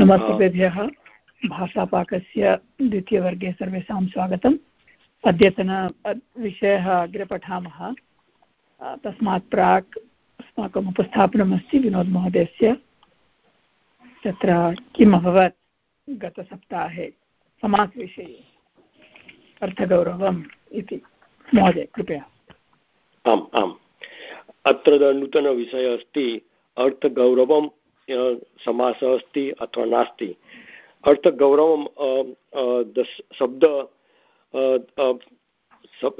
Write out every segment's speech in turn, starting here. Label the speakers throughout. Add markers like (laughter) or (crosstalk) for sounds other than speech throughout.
Speaker 1: नमस्तेभ्यः भाषापाकस्य द्वितीयवर्गे सर्वेषां स्वागतम्। अद्यतन विषयः अग्रे पठामः। तस्मात् प्राक् अस्माकम् उपस्थापनमस्ति विनोदमहोदयस्य। तत्र किम् अभवत् गतसप्ताहे समासविषये अर्थगौरवम् इति। महोदय, कृपया।
Speaker 2: आम् आम्। अत्र नूतनविषयः अस्ति अर्थगौरवं समासः अस्ति अथवा नास्ति। अर्थगौरवं शब्द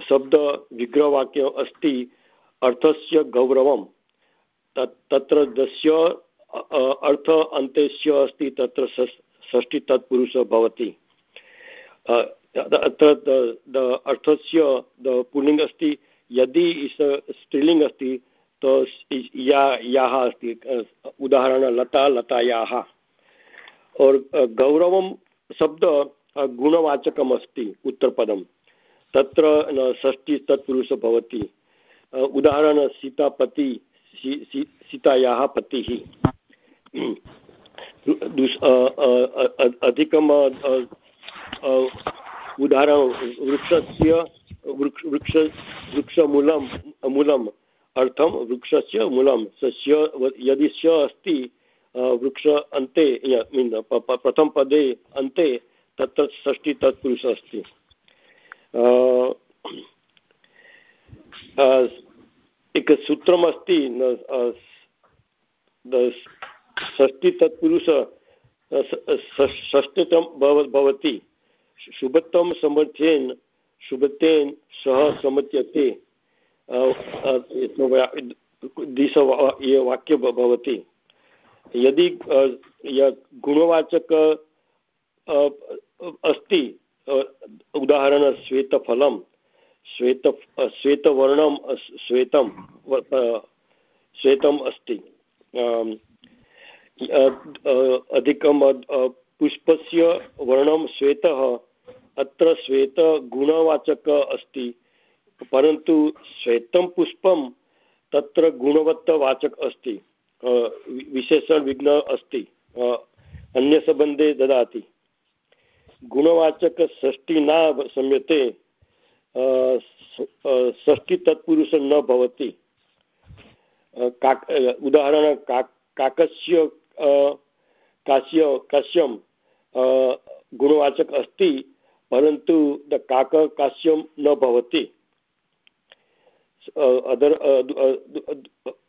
Speaker 2: शब्दविग्रहवाक्यम् अस्ति, अर्थस्य गौरवं तत्र दस्य अर्थ अन्त्यस्य अस्ति, तत्र षष्टि तत्पुरुषः भवति। अत्र अर्थस्य पुल्लिङ्ग् अस्ति, यदि स्त्रीलिङ्ग् अस्ति तो या याः अस्ति, उदाहरण लता लतायाः और गौरवं शब्द गुणवाचकम् अस्ति, उत्तरपदं। तत्र षष्टि तत्पुरुषः भवति। उदाहरण, सीतापति सीतायाः पतिः। अधिकम् उदाहरणं, वृक्षस्य, वृक्ष वृक्ष, वृक्षमूलं, मूलम्। अर्थं वृक्षस्य मूलं, सस्य, यदि स अस्ति वृक्ष अन्ते मीन् प्रथमपदे अन्ते, तत्र षष्टि तत्पुरुषः अस्ति। एक सूत्रमस्ति षष्टि तत्पुरुष षष्टितम भवति। शुभत्वं समर्थ्येन शुभत्वेन सह समर्थ्यते। दिश ये वाक्य भवति। यदि गुणवाचक अस्ति उदाहरण श्वेतफलं श्वेत श्वेतवर्णं श्वेतं श्वेतम् अस्ति। अधिकं पुष्पस्य वर्णं श्वेतः, अत्र श्वेतगुणवाचक अस्ति। परन्तु श्वेतं पुष्पं तत्र गुणवत्तवाचक अस्ति विशेषणविघ्न अस्ति अन्यसम्बन्धे ददाति। गुणवाचकषष्टि न सम्यते षष्टि तत्पुरुष न भवति। काक उदाहरण काक काकस्य कास्य काश्यं गुणवाचक अस्ति परन्तु द काक काश्यं न भवति। अदर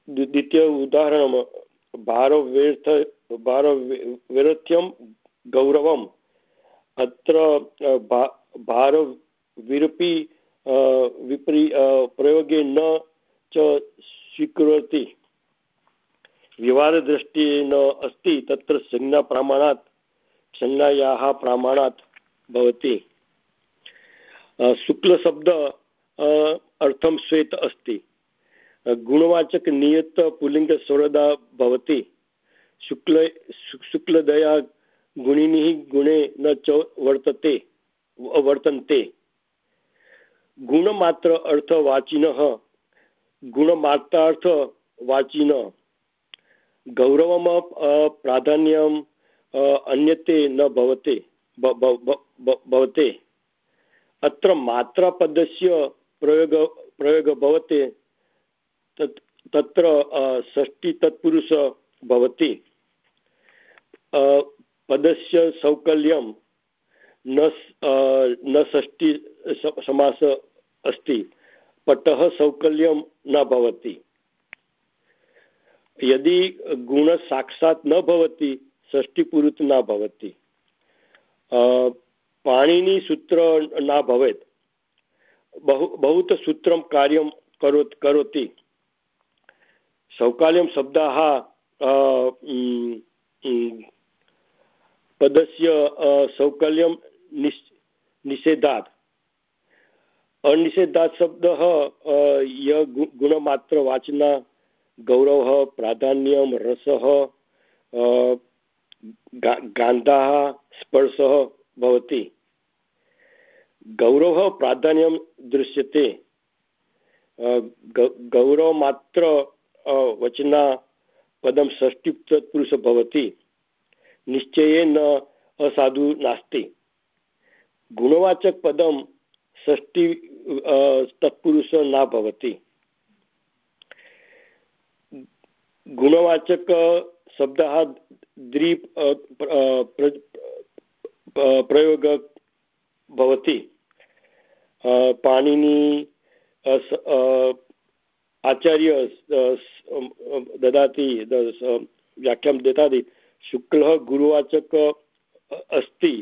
Speaker 2: द्वितीय उदाहरणं भारव्यर्थ भारवैरथ्यं गौरवम्। अत्र भारविरपि विपरी प्रयोगे न च स्वीकरोति व्यवहारदृष्टिः अस्ति तत्र संज्ञाप्रमाणात् संज्ञायाः प्रमाणात् भवति। शुक्लशब्द अर्थं श्वेत अस्ति। गुणवाचकनियत पुल्लिङ्गस्वरदा भवति। शुक्ल शुक्लदया गुणिनिः गुणे न च वर्तते, वर्तन्ते। गुणमात्र अर्थवाचिनः गुणमात्रार्थवाचिनः गौरवम प्राधान्यम अन्यते न भवते भवते। अत्र मात्रापदस्य प्रयोग प्रयोग भवते तत् तत्र षष्टि तत्पुरुष भवति। पदस्य सौकल्यं न न षष्टि समास अस्ति पटः सौकल्यं न भवति। यदि गुणः साक्षात् न भवति षष्टिपुरुत् न भवति। पाणिनिसूत्र न भवेत्। बहु, बहुत सूत्रं कार्यं करो करोति। सौकाल्यं शब्दाः पदस्य सौकल्यं निस् निषेधात्। अनिषेधात् शब्दः य गुणमात्रवाचना गौरवः, प्राधान्यं, रसः भवति। गौरवः प्राधान्यं दृश्यते। गौरवमात्र वचना पदं षष्टितत्पुरुष भवति। निश्चयेन असाधु नास्ति। गुणवाचकपदं षष्टि तत्पुरुष न भवति। गुणवाचकशब्दः द्रि प्रयोग भवति। पाणिनि आचार्य ददाति व्याख्यां ददाति शुक्लः गुरुवाचक अस्ति।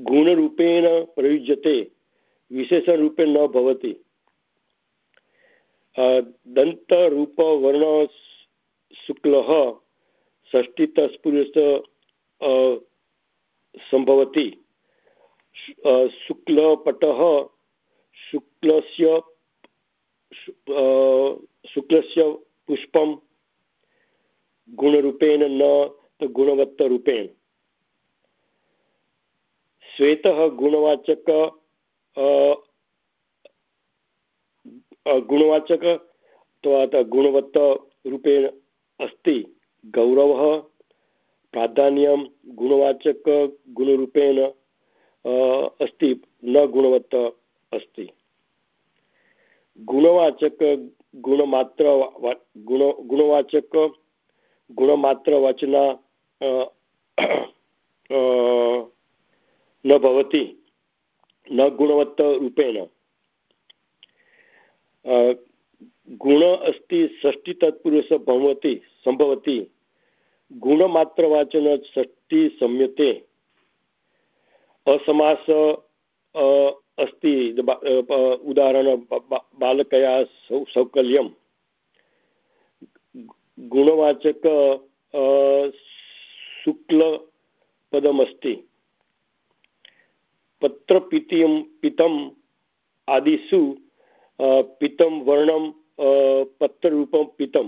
Speaker 2: गुणरूपेण प्रयुज्यते विशेषरूपे न भवति। दन्तरूपवर्ण शुक्लः षष्टितस्पुरुष सम्भवति शुक्लपटः शुक्लस्य शुक्लस्य पुष्पं गुणरूपेण न तो गुणवत्तरूपेण। श्वेतः गुणवाचक गुणवाचक अथवा गुणवत्तरूपेण अस्ति। गौरवः, प्राधान्यं गुणवाचकगुणरूपेण अस्ति, न गुणवत्त अस्ति। गुणवाचक, गुणमात्र गुण, गुणवाचक गुणमात्रवचना न भवति, न गुणवत्तरूपेण गुण अस्ति षष्टितत्पुरुष भवति सम्भवति गुणमात्रवाचन षष्टि संयते असमास अस्ति उदाहरण बालकया सौकल्यं। गुणवाचक शुक्लपदमस्ति। पत्रपितिं पितम् आदिषु पितं वर्णं पत्ररूपं पितं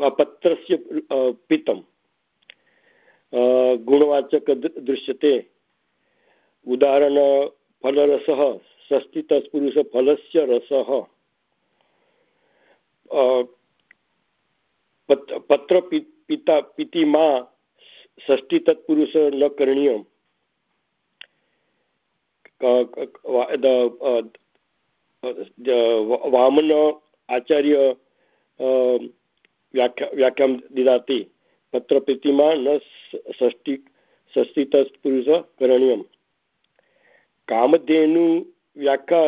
Speaker 2: पत्रस्य पितं। गुणवाचक दृश्यते। उदाहरण, फलरसः षष्टितत्पुरुषफलस्य रसः। पत्र पिता, पितिमा, षष्टितत्पुरुष न करणीयम्। वामन आचार्य व्याख्या, व्याख्यां ददाति। तत्र प्रतिमा न षष्टि, षष्टितत्पुरुष कामधेनु व्याख्या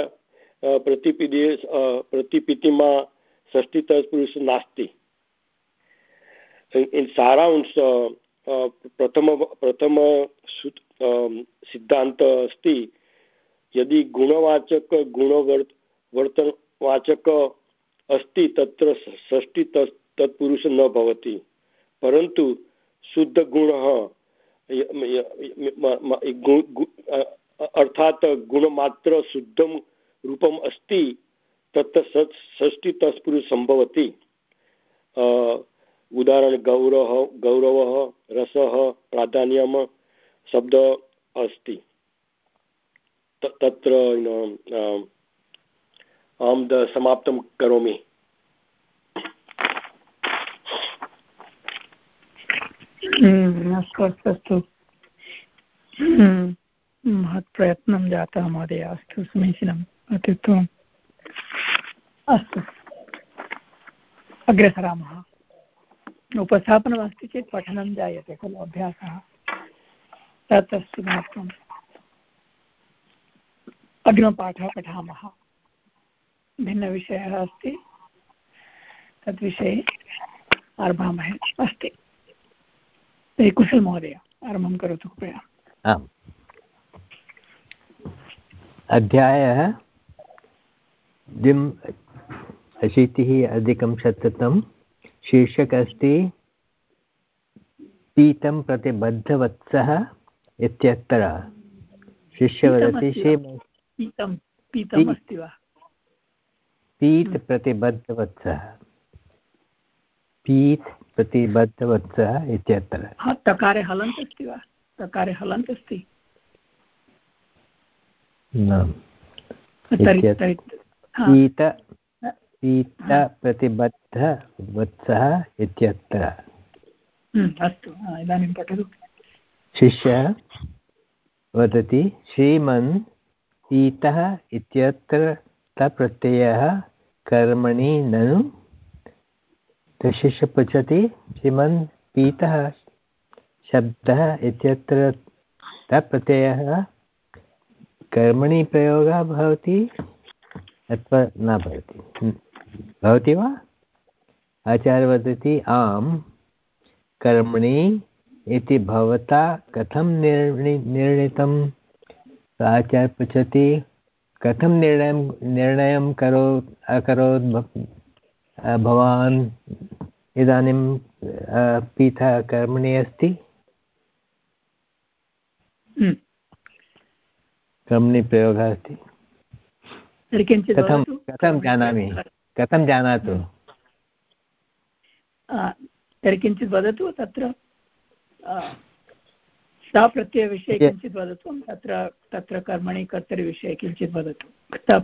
Speaker 2: प्रतिपिदे प्रतिपितिमा षष्टितत्पुरुष नास्ति इन सारांश प्रथम प्रथम सिद्धांत अस्ति यदि गुणवाचक गुणवर्त वर्तनवाचक अस्ति तत्र षष्टि तत्पुरुष न भवति परन्तु शुद्धगुणः अर्थात् गुणमात्र शुद्धं रूपम् अस्ति तत्र षष्टि तत्पुरुष सम्भवति। उदाहरण गौरव गौरवः रसः प्राधान्यं शब्द अस्ति। तत्र अहं समाप्तं करोमि।
Speaker 1: हम्म, अस्तु अस्तु अस्तु। हम्म, महत् प्रयत्नं जातः महोदय, अस्तु, समीचीनम्। अत्युत्तमम् अस्तु। अग्रे सरामः उपस्थापनमस्ति चेत् पठनं जायते खलु अभ्यासः। तत् अस्ति महत्त्वम्। अग्रिमपाठः पठामः। भिन्नविषयः अस्ति। तद्विषये आरभामहे। अस्ति। तर्हि कुशल महोदय, आरम्भं करोतु, कृपया।
Speaker 3: आम्। अध्यायः द्विम् अशीतिः अधिकं शततं शीर्षक अस्ति पीतं प्रतिबद्धवत्सः इत्यत्र। शिष्य वदति
Speaker 1: पीत्
Speaker 3: प्रतिबद्धवत्सः पीत् प्रतिबद्धवत्सः इत्यत्र।
Speaker 1: तकारे हलन्त् अस्ति वा? तकारे हलन्त् अस्ति
Speaker 3: पीत पीतप्रतिबद्धवत्सः इत्यत्र।
Speaker 1: हम्म, अस्तु इदानीं पठतु।
Speaker 3: शिष्यः वदति श्रीमन् पीतः इत्यत्र तप्रत्ययः कर्मणि ननु। शिष्यः पृच्छति श्रीमन् पीतः शब्दः इत्यत्र तप्रत्ययः कर्मणि प्रयोगः भवति, अथवा न भवति। भवति वा? आचार्य वदति, आम्, कर्मणि इति भवता कथं निर्णि निर्णीतम् आचार्य पृच्छति, कथं निर्णयं निर्णयं करो, अकरोत् भवान्? इदानीं पीठः कर्मणि अस्ति?
Speaker 1: हम्म।
Speaker 3: कर्मणि प्रयोगः अस्ति। कथं कथं जानामि? कथं जानातु?
Speaker 1: तर्हि किञ्चित् वदतु तत्र सा किञ्चित् वदतु। तत्र तत्र कर्मणि कर्तरिविषये किञ्चित् वदतु। सा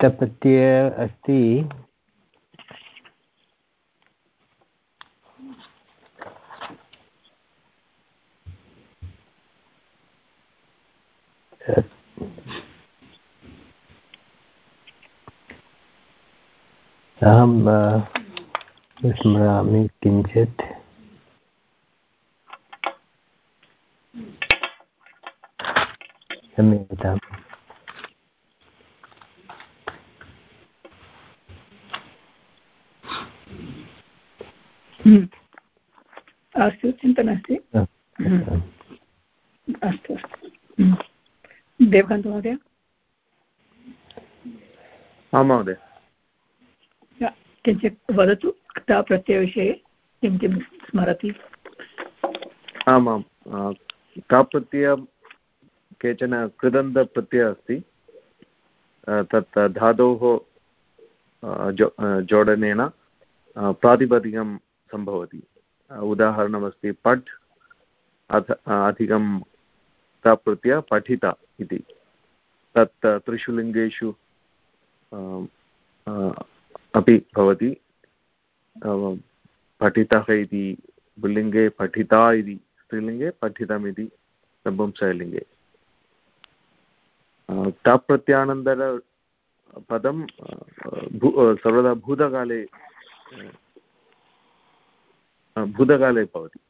Speaker 1: प्रत्ययविषये
Speaker 3: प्रत्यय अस्ति। अहं स्मरामि किञ्चित्। क्षम्यताम्।
Speaker 1: अस्तु चिन्ता नास्ति। हम्म। अस्तु अस्तु। हम्म। देवकान्त महोदय?
Speaker 4: आं महोदय।
Speaker 1: किञ्चित् वदतु किं किं स्मरति?
Speaker 4: आमां केचन कृदन्तप्रत्ययः अस्ति। तत् धातोः जोडनेन प्रातिपदिकं सम्भवति। उदाहरणमस्ति, पठ् अथ अधिकं प्रत्य पठिता इति। तत् त्रिषु लिङ्गेषु अपि भवति। पठितः इति पुल्लिङ्गे पठिता इति, स्त्रीलिङ्गे पठितमिति, नपुंसकलिङ्गे। तप्रत्यानन्तर पदं भू सर्वदा भूतकाले भूतकाले भवति।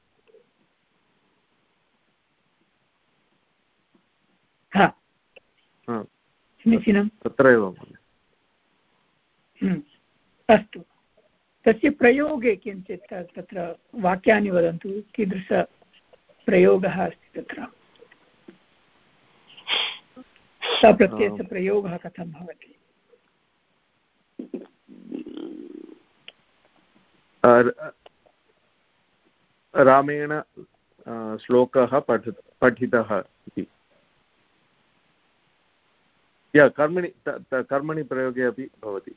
Speaker 1: समीचीनं।
Speaker 4: तत्र एव
Speaker 1: हम्म, अस्तु। तस्य प्रयोगे किञ्चित् तत्र वाक्यानि वदन्तु। कीदृशप्रयोगः अस्ति तत्र? सप्रत्ययस्य प्रयोगः कथं भवति?
Speaker 4: रामेण श्लोकः पठ पठितः इति। या कर्मणि कर्मणि प्रयोगे अपि भवति।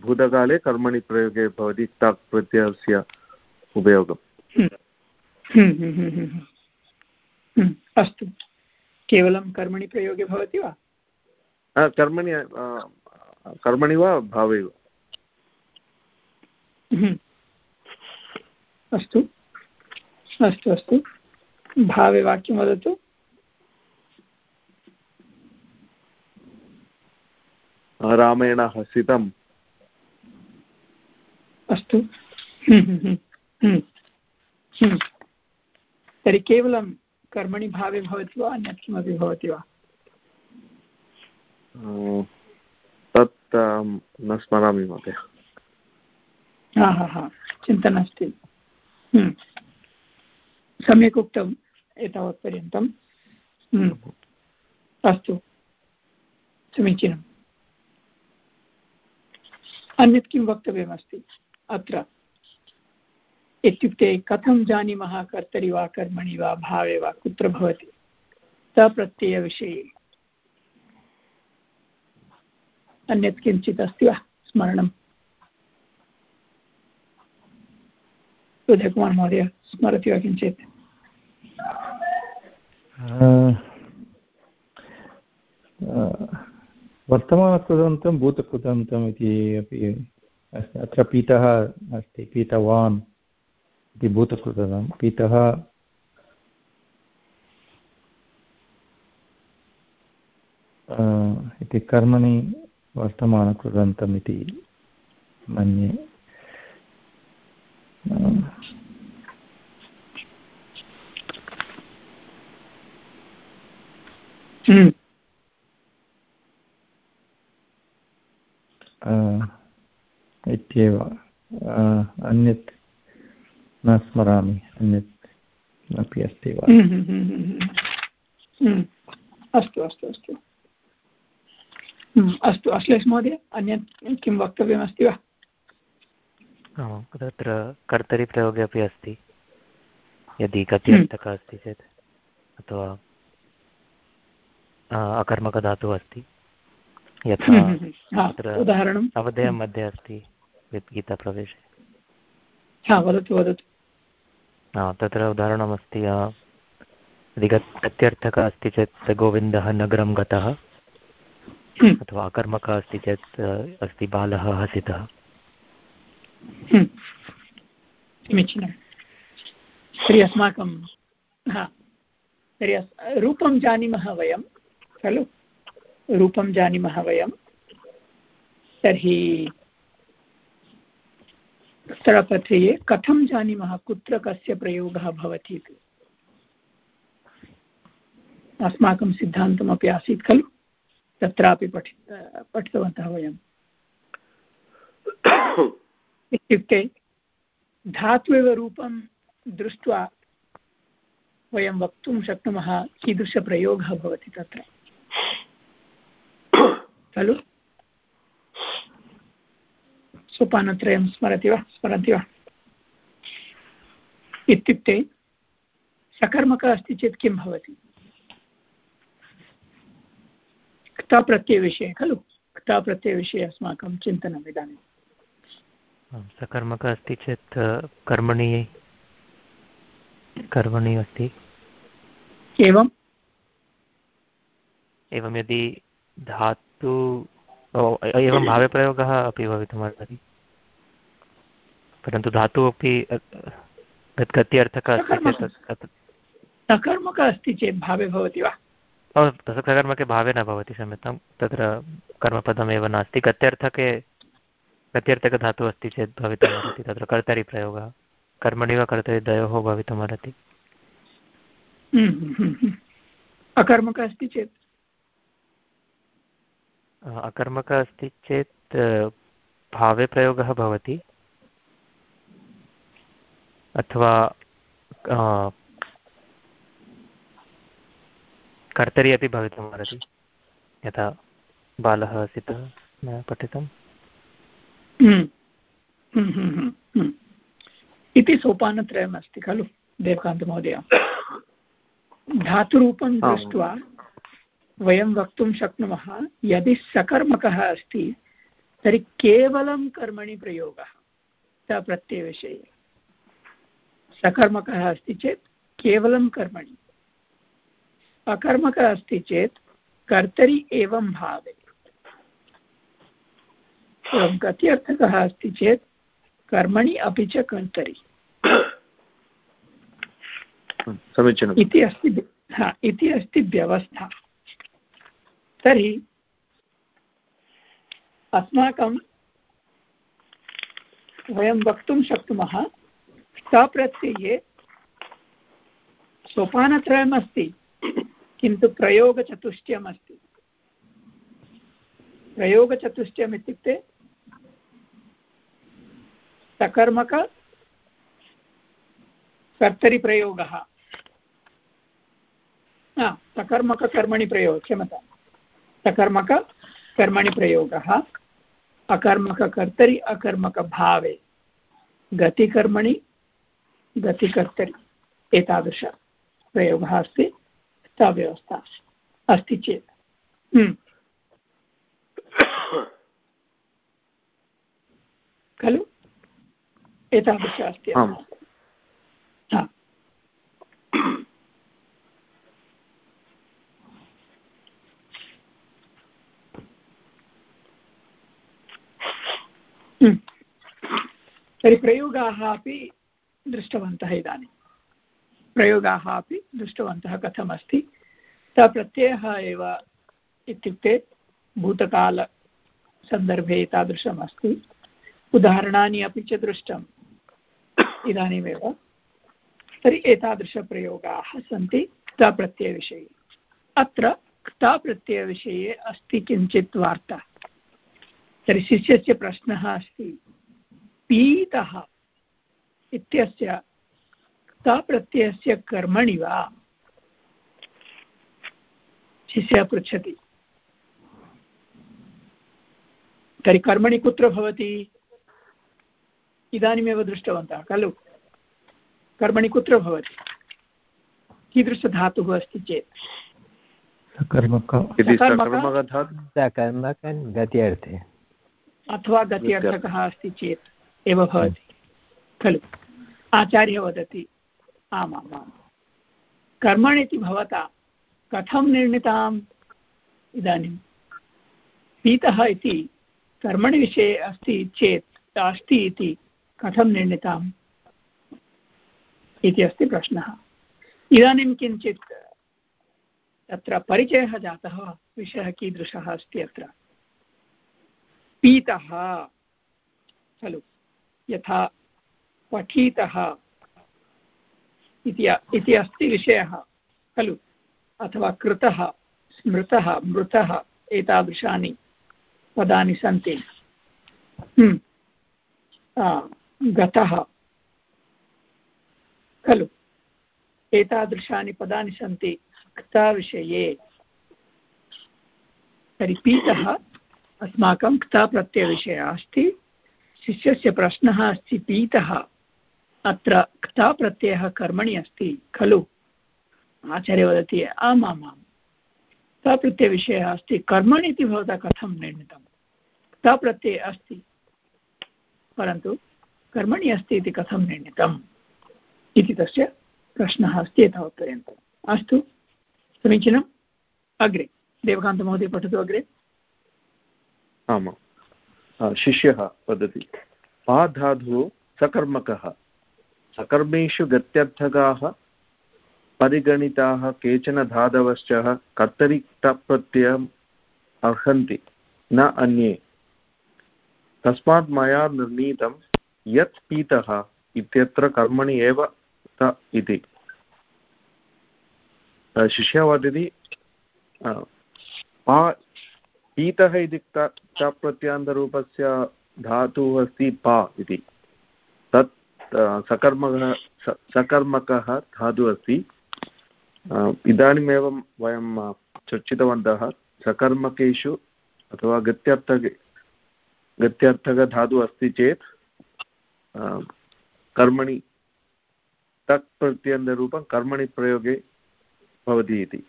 Speaker 4: भूतकाले कर्मणि प्रयोगे भवति तक् प्रत्ययस्य उपयोगम्।
Speaker 1: हम्म, हम्म, हम्म, अस्तु। केवलं कर्मणि प्रयोगे भवति वा?
Speaker 4: कर्मणि कर्मणि वा भावे वा?
Speaker 1: अस्तु। अस्तु अस्तु। भावे वाक्यं वदतु।
Speaker 4: रामेण हसितम्।
Speaker 1: अस्तु। तर्हि केवलं कर्मणि भावे भवति वा अन्यत् किमपि भवति वा?
Speaker 4: तत् न स्मरामि महोदय।
Speaker 1: हा हा हा। चिन्ता नास्ति। सम्यक् उक्तम् एतावत्पर्यन्तम्। अस्तु। समीचीनम्। अन्यत् किं वक्तव्यमस्ति? अत्र। इत्युक्ते कथं जानीमः कर्तरि वा कर्मणि वा भावे वा? कुत्र भवति? सप्रत्ययविषये अन्यत् किञ्चित् अस्ति वा? स्मरणम्। उदयकुमार् महोदय स्मरति वा किञ्चित्?
Speaker 5: वर्तमानकृदन्तं भूतकृदन्तम् इति अपि अस्ति अत्र पीतः अस्ति पीतवान् इति पीतः इति कर्मणि वर्तमानकृदन्तम् इति मन्ये इत्येव अन्यत् न स्मरामि अन्यत् अपि अस्ति वा
Speaker 1: हम्म, हम्म, अस्तु अस्तु अस्तु अस्तु अश्लेष महोदय अन्यत् किं वक्तव्यमस्ति वा
Speaker 6: तत्र कर्तरिप्रयोगे अपि अस्ति। यदि गत्यर्थकः अस्ति चेत् अथवा अकर्मकधातुः अस्ति। यथा
Speaker 1: हम्म, हम्म, हम्म।
Speaker 6: अवधेयं मध्ये अस्ति गीताप्रवेशे।
Speaker 1: वदतु वदतु।
Speaker 6: तत्र उदाहरणमस्ति यदि गत्यर्थकः अस्ति चेत् गोविन्दः नगरं गतः। अथवा अकर्मकः अस्ति चेत् अस्ति बालः हसितः।
Speaker 1: समीचीनं। तर्हि अस्माकं हा तर्हि रूपं जानीमः वयं। खलु? रूपं जानीमः वयं। तर्हि स्थलपत्रे कथं जानीमः? कुत्र कस्य प्रयोगः भवति? इति अस्माकं सिद्धान्तमपि आसीत् खलु? तत्रापि पठि, पठितवन्तः वयम् इत्युक्ते धात्वेव रूपं दृष्ट्वा वयं वक्तुं शक्नुमः कीदृशप्रयोगः भवति तत्र? खलु सोपानत्रयं स्मरति वा स्मरन्ति वा इत्युक्ते सकर्मकः अस्ति चेत् किं भवति क्ताप्रत्ययविषये खलु क्ताप्रत्ययविषये अस्माकं चिन्तनम् इदानीं
Speaker 6: सकर्मकः अस्ति चेत् कर्मणि कर्मणि अस्ति
Speaker 1: एवम्
Speaker 6: एवं यदि धातु एवं (coughs) भाव्यप्रयोगः अपि भवितुमर्हति परन्तु धातुः अपि गत्यर्थकः अस्ति चेत्
Speaker 1: सकर्मकः अस्ति चेत् भावे भवति वा?
Speaker 6: सकर्मके भावे न भवति क्षम्यतां। तत्र कर्मपदमेव नास्ति। गत्यर्थके प्रत्यर्थकधातुः अस्ति चेत् भवितुमर्हति तत्र कर्तरिप्रयोगः कर्मणि वा कर्तरि द्वयोः भवितुमर्हति
Speaker 1: हम्म, हम्म, हम्म, अकर्मकः अस्ति चेत्
Speaker 6: अकर्मकः अस्ति चेत् भावे प्रयोगः भवति। अथवा कर्तरि अपि भवितुमर्हति यथा बालः आसीत्। पठितम्।
Speaker 1: हम्म। हम्म, हम्म, इति सोपानत्रयम् अस्ति खलु देवकान्तमहोदय। (coughs) धातुरूपं दृष्ट्वा वयं वक्तुं शक्नुमः। यदि सकर्मकः अस्ति तर्हि केवलं कर्मणि प्रयोगः। स प्रत्ययविषये। सकर्मकः अस्ति चेत् केवलं कर्मणि। अकर्मकः अस्ति चेत् कर्तरि एवं भावे। एवं कति अर्थकः अस्ति चेत् कर्मणि अपि च कर्तरि। इति अस्ति हा इति अस्ति व्यवस्था। तर्हि अस्माकं वयं वक्तुं शक्नुमः सप्रत्यये सोपानत्रयम् अस्ति किन्तु अस्ति प्रयोगचतुष्टयम् इत्युक्ते सकर्मक सकर्मककर्मणि प्रयोगः क्षमता सकर्मककर्मणि प्रयोगः। अकर्मककर्तरि अकर्मकभावे गतिकर्मणि, गतिकर्तरि। एतादृशप्रयोगः अस्ति। सा व्यवस्था अस्ति। चेत्। हम्म। खलु? एतादृश अस्ति। तर्हि प्रयोगाः अपि दृष्टवन्तः इदानीं। प्रयोगाः अपि दृष्टवन्तः कथमस्ति। सः प्रत्ययः एव इत्युक्ते भूतकालसन्दर्भे एतादृशम् अस्ति उदाहरणानि अपि च दृष्टम् इदानीमेव। तर्हि एतादृशप्रयोगाः सन्ति क्ताप्रत्ययविषये अत्र क्ताप्रत्ययविषये अस्ति किञ्चित् वार्ता। तर्हि शिष्यस्य प्रश्नः अस्ति। पीतः इत्यस्य क्ताप्रत्ययस्य कर्मणि वा? शिष्यः पृच्छति। तर्हि कर्मणि कुत्र भवति? इदानीमेव दृष्टवन्तः खलु? कर्मणि कुत्र भवति? कीदृशधातुः अस्ति चेत्?
Speaker 3: गत्यर्थे
Speaker 1: अथवा गत्यर्थकः अस्ति चेत् एव भवति खलु? आचार्यः वदति आमाम् आम् कर्मणि इति भवता कथं निर्णीताम्? इदानीं। पीतः इति कर्मणि विषये अस्ति चेत् अस्ति इति कथं निर्णीताम्? इति अस्ति प्रश्नः। इदानीं किञ्चित् तत्र परिचयः जातः विषयः कीदृशः अस्ति अत्र? पीतः। खलु। यथा पठितः। इति अस्ति विषयः। खलु। अथवा कृतः, स्मृतः, मृतः एतादृशानि पदानि सन्ति। हम्म। गतः। खलु। एतादृशानि पदानि सन्ति क्ताविषये तर्हि पीतः अस्माकं क्ताप्रत्ययविषयः अस्ति। शिष्यस्य प्रश्नः अस्ति पीतः अत्र क्ताप्रत्ययः कर्मणि अस्ति, खलु? आचार्य वदति आम् आम् आम् क्ताप्रत्ययविषयः अस्ति, कर्मणि इति भवता कथं निर्णीतं क्ताप्रत्यये अस्ति, परन्तु कर्मणि अस्ति इति कथं निर्णीतम्? इति तस्य प्रश्नः अस्ति एतावत्पर्यन्तम्। अस्तु, समीचीनम्? अग्रे, देवकान्तमहोदय पठतु अग्रे।
Speaker 4: आमां। शिष्यः वदति, पाधाधुः सकर्मकः। सकर्मेषु गत्यर्थकाः, परिगणिताः केचन धातवश्च कर्तरिक्तप्रत्ययम् अर्हन्ति, न अन्ये। तस्मात् मया निर्णीतं यत् पीतः इत्यत्र कर्मणि एव त इति। शिष्यः वदति पा पीतः इति प्रत्यान्तरूपस्य धातुः अस्ति पा इति। तत् सकर्मकः सकर्मकः धातुः अस्ति। इदानीमेव वयं चर्चितवन्तः, सकर्मकेषु अथवा गत्यर्थके, गत्यर्थकधातुः अस्ति चेत् कर्मणि तक् प्रत्यन्तरूपं कर्मणि प्रयोगे भवति इति।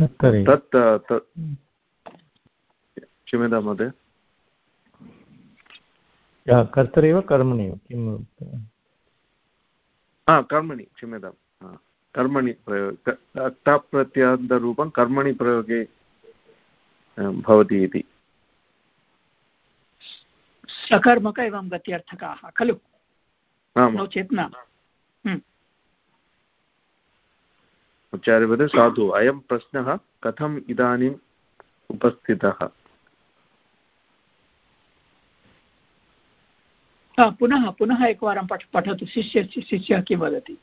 Speaker 4: तत् क्षम्यतां महोदय।
Speaker 5: कर्तरि वा कर्मणि किं?
Speaker 4: हा कर्मणि क्षम्यतां। कर्मणि प्रयोग प्रत्यान्तरूपं कर्मणि प्रयोगे भवति इति।
Speaker 1: सकर्मक एवं गत्यर्थकाः खलु? नो चेत् न।
Speaker 4: उच्चार्यवत् साधु। अयं प्रश्नः कथम् इदानीम् उपस्थितः?
Speaker 1: पुनः पुनः एकवारं पठ पठतु। शिष्य शिष्यः किं वदति?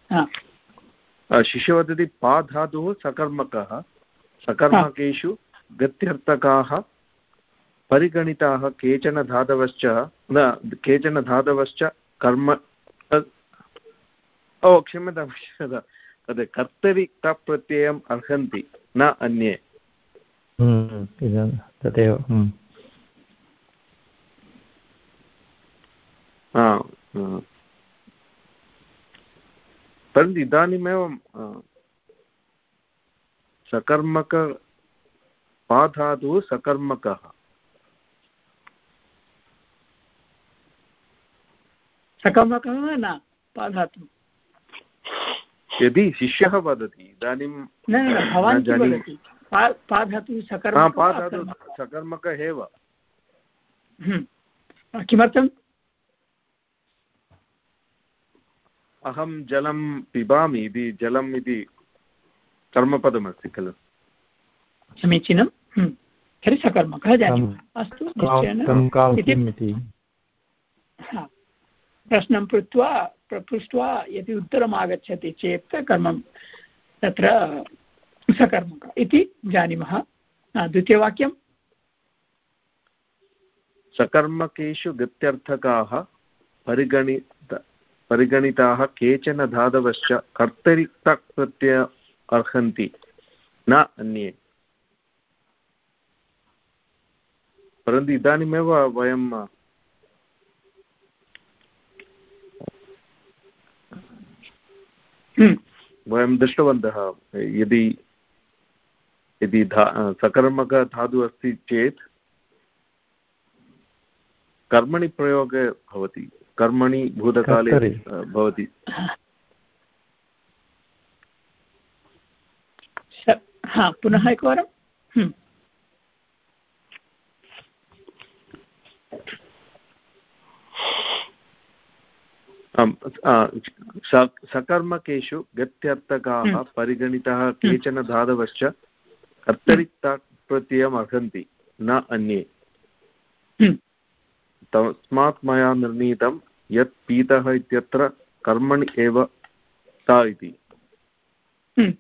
Speaker 4: शिष्यः वदति पा धातुः सकर्मकः। सकर्मकेषु गत्यर्थकाः परिगणिताः केचन धातवश्च न केचन धातवश्च कर्म ओ क्षम्यतां क्षम्यतां। तद् कर्तरि प्रत्ययम् अर्हन्ति न अन्ये
Speaker 5: हम्म, तदेव हम्म।
Speaker 4: परन्तु इदानीमेव सकर्मक पाधातुः सकर्मकः
Speaker 1: सकर्मकः न पाधातुः
Speaker 4: यदि शिष्यः वदति इदानीं
Speaker 1: पाधातुः
Speaker 4: सकर्मकः एव।
Speaker 1: हम्म। किमर्थम्?
Speaker 4: अहं जलं पिबामि इति जलम् इति कर्मपदमस्ति खलु।
Speaker 1: समीचीनं। हम्म। तर्हि सकर्मकः जानीमः। अस्तु निश्चयेन। प्रश्नं पृष्ट्वा पृष्ट्वा यदि उत्तरम् आगच्छति चेत् कर्मं तत्र सकर्मक इति जानीमः। द्वितीयवाक्यं
Speaker 4: सकर्मकेषु गत्यर्थकाः परिगणित, परिगणिताः केचन धातवश्च कर्तरिक्तप्रत्यय अर्हन्ति, न अन्ये। परन्तु इदानीमेव वयं वयं दृष्टवन्तः यदि यदि धा सकर्मकधातुः अस्ति चेत् कर्मणि प्रयोगे भवति कर्मणि भूतकाले भवति।
Speaker 1: पुनः एकवारं।
Speaker 4: सकर्मकेषु गत्यर्थकाः
Speaker 1: हम्म।
Speaker 4: परिगणिताः केचन धातवश्च कर्तरिक्तप्रत्ययम् अर्हन्ति न अन्ये।
Speaker 1: हम्म।
Speaker 4: तस्मात् मया निर्णीतं यत् पीतः इत्यत्र कर्मणि एव ता इति।
Speaker 1: हम्म।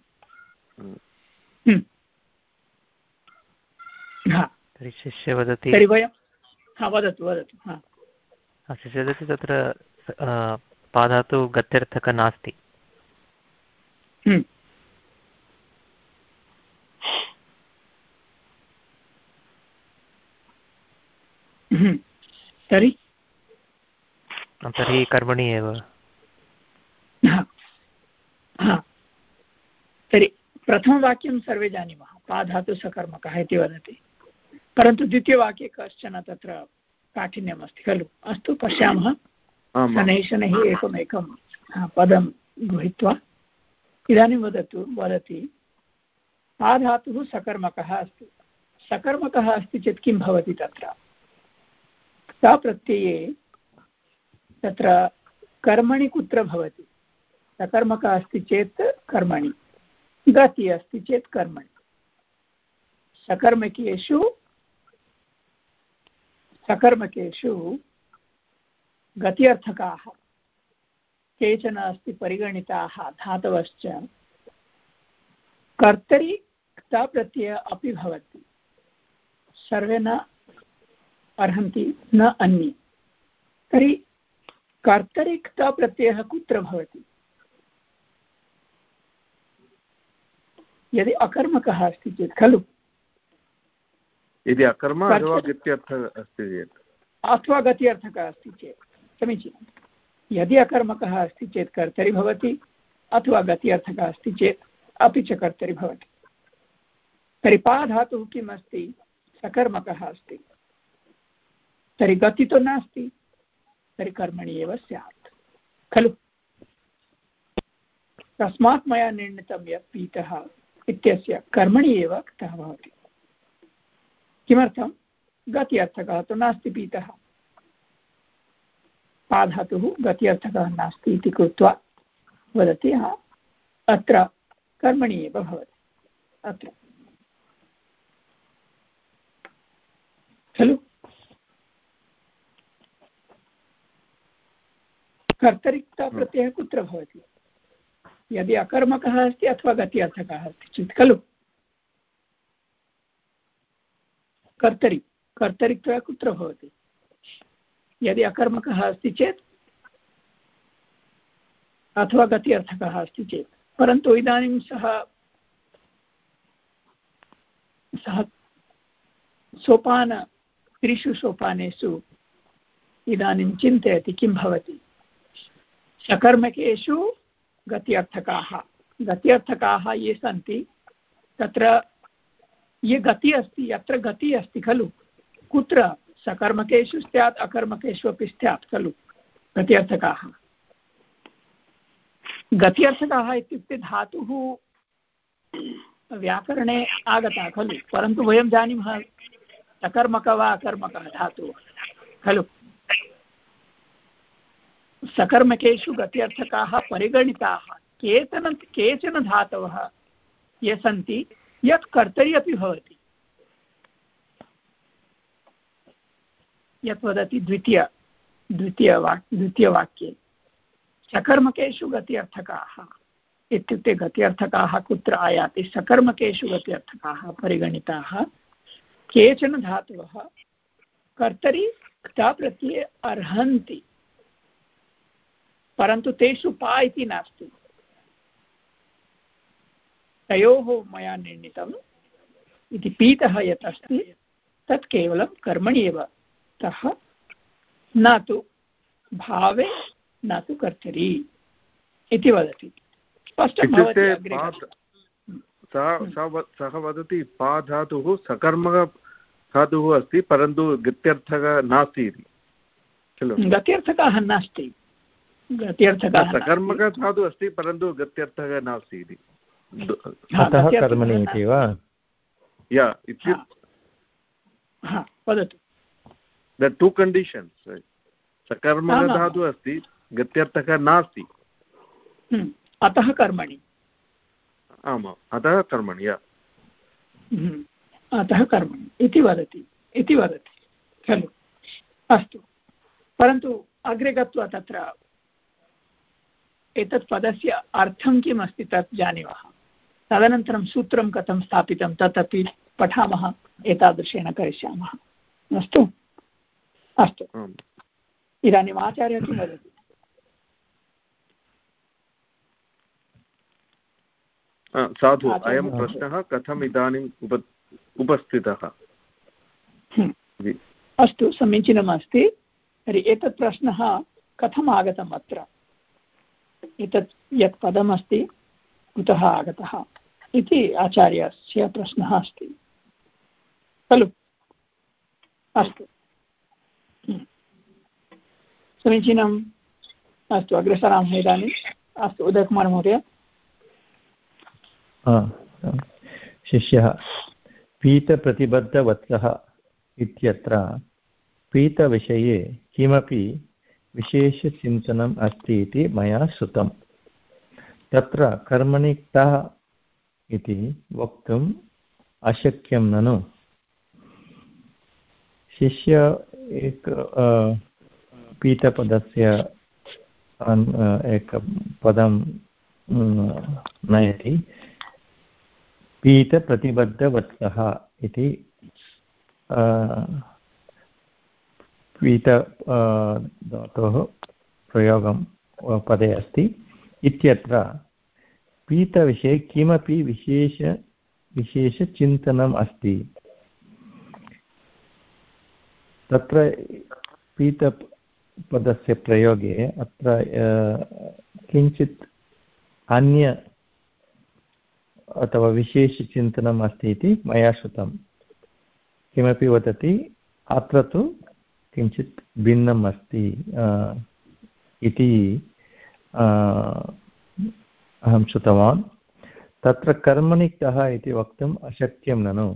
Speaker 6: शिष्य वदति।
Speaker 1: वदतु वदतु
Speaker 6: शिष्य वदति तत्र पाधातु गत्यर्थक नास्ति।
Speaker 1: हम्म। हम्म। तर्हि?
Speaker 6: तर्हि कर्मणि एव।
Speaker 1: तर्हि प्रथमवाक्यं सर्वे जानीमः। पाधातु सकर्मकः इति वदति। परन्तु द्वितीयवाक्ये कश्चन तत्र काठिन्यमस्ति खलु? अस्तु पश्यामः। शनैः शनैः एकमेकं पदं गृहीत्वा इदानीं वदतु, वदति आधातुः सकर्मकः अस्ति। सकर्मकः अस्ति चेत् किं भवति तत्र? सा प्रत्यये तत्र कर्मणि कुत्र भवति? सकर्मकः अस्ति चेत् कर्मणि, गति अस्ति चेत् कर्मणि। सकर्मकेषु सकर्मकेषु गत्यर्थकाः केचन अस्ति परिगणिताः धातवश्च कर्तरि क्तप्रत्यय अपि भवति। सर्वे न अर्हन्ति न अन्ये। तर्हि कर्तरि क्तप्रत्ययः कुत्र भवति? यदि अकर्मकः अस्ति चेत् खलु?
Speaker 4: यदि अकर्म अथवा गत्यर्थः अस्ति चेत्।
Speaker 1: अथवा गत्यर्थकः अस्ति चेत्। समीचीनं यदि अकर्मकः अस्ति चेत् कर्तरि भवति, अथवा गति अर्थकः अस्ति चेत् अपि च कर्तरि भवति। तर्हि पा किम् अस्ति? सकर्मकः अस्ति। तर्हि गति तु नास्ति, तर्हि कर्मणि एव स्यात्। खलु? तस्मात् मया निर्णीतं यत् पीतः इत्यस्य कर्मणि गति अर्थकः तु नास्ति पीतः पाधातुः गत्यर्थकः नास्ति इति कृत्वा वदति अत्र कर्मणि एव भवति। अत्र। खलु? कर्तरिक्तप्रत्ययः कुत्र भवति? यदि अकर्मकः अस्ति अथवा गत्यर्थकः अस्ति चेत्, खलु? कर्तरि कर्तरित्वः कुत्र भवति? यदि अकर्मकः अस्ति चेत् अथवा गति अर्थकः अस्ति चेत्। परन्तु इदानीं सः सः सोपान त्रिषु सोपानेषु इदानीं चिन्तयति किं भवति। सकर्मकेषु गत्यर्थकाः। गत्यर्थकाः ये सन्ति, तत्र ये गतिः अस्ति, यत्र गतिः अस्ति खलु, कुत्र सकर्मकेषु स्यात् अकर्मकेषु अपि स्यात्, खलु। गत्यर्थकाः। गत्यर्थकाः इत्युक्ते धातुः व्याकरणे आगता, खलु। परन्तु वयं जानीमः सकर्मक वा अकर्मकः धातुः, खलु। सकर्मकेषु गत्यर्थकाः परिगणिताः। केचन केचन धातवः ये सन्ति, यत् कर्तरि अपि भवति। यत् वदति द्वितीय द्वितीयवाक् द्वितीयवाक्ये। सकर्मकेषु गत्यर्थकाः। इत्युक्ते गत्यर्थकाः कुत्र आयाति? सकर्मकेषु गत्यर्थकाः परिगणिताः। केचन धातवः कर्तरि क्तप्रत्यये अर्हन्ति, परन्तु तेषु पा इति नास्ति। तयोः मया निर्णीतम्। इति पीतः यत् अस्ति, तत् केवलं कर्मणि एव। अतः न तु भावे न तु कर्तरि इति वदति।
Speaker 4: सः वदति पा धातुः सकर्मक धातुः अस्ति परन्तु गत्यर्थः नास्ति इति। खलु
Speaker 1: गत्यर्थकः नास्ति। गत्यर्थकः
Speaker 4: सकर्मक धातुः अस्ति परन्तु गत्यर्थः नास्ति इति।
Speaker 5: कर्मणि इति वा?
Speaker 1: वदतु।
Speaker 4: द टु कण्डीशन्स् सकर्मक धातुः अस्ति गत्यर्थः नास्ति
Speaker 1: अतः कर्मणि
Speaker 4: आमाम् अतः कर्मणि
Speaker 1: अतः कर्मणि इति वदति इति वदति खलु अस्तु परन्तु अग्रे गत्वा तत्र एतत् पदस्य अर्थं किम् अस्ति तत् जानीमः तदनन्तरं सूत्रं कथं स्थापितं तत् अपि पठामः एतादृशेन करिष्यामः अस्तु अस्तु। इदानीम् आचार्यः किं वदति?
Speaker 4: साधु अयं प्रश्नः कथम् इदानीम् उप उपस्थितः।
Speaker 1: अस्तु समीचीनम् अस्ति। तर्हि एतत् प्रश्नः कथम् आगतम् अत्र? एतत् यत् पदमस्ति कुतः आगतः? इति आचार्यस्य प्रश्नः अस्ति। खलु? अस्तु। समीचीनम्। अस्तु अग्रे सरामः इदानीम् अस्तु उदयकुमारमहोदय
Speaker 5: शिष्यः, पीतप्रतिबद्धवत्सः इत्यत्र पीतविषये किमपि विशेषचिन्तनम् अस्ति इति मया श्रुतं। तत्र कर्मणि क्तः इति वक्तुम् अशक्यं ननु। शिष्य एक पीतपदस्य एकपदं नयति। पीतप्रतिबद्धवत्सः इति पीत धातोः प्रयोगं पदे अस्ति। इत्यत्र पीतविषये किमपि विशेष, विशेषचिन्तनम् अस्ति। तत्र पीतपदस्य प्रयोगे अत्र किञ्चित् अन्य अथवा विशेषचिन्तनम् अस्ति इति मया श्रुतं। किमपि वदति, अत्र तु किञ्चित् भिन्नम् अस्ति इति अहं श्रुतवान्। तत्र कर्मणि कः इति वक्तुम् अशक्यं ननु।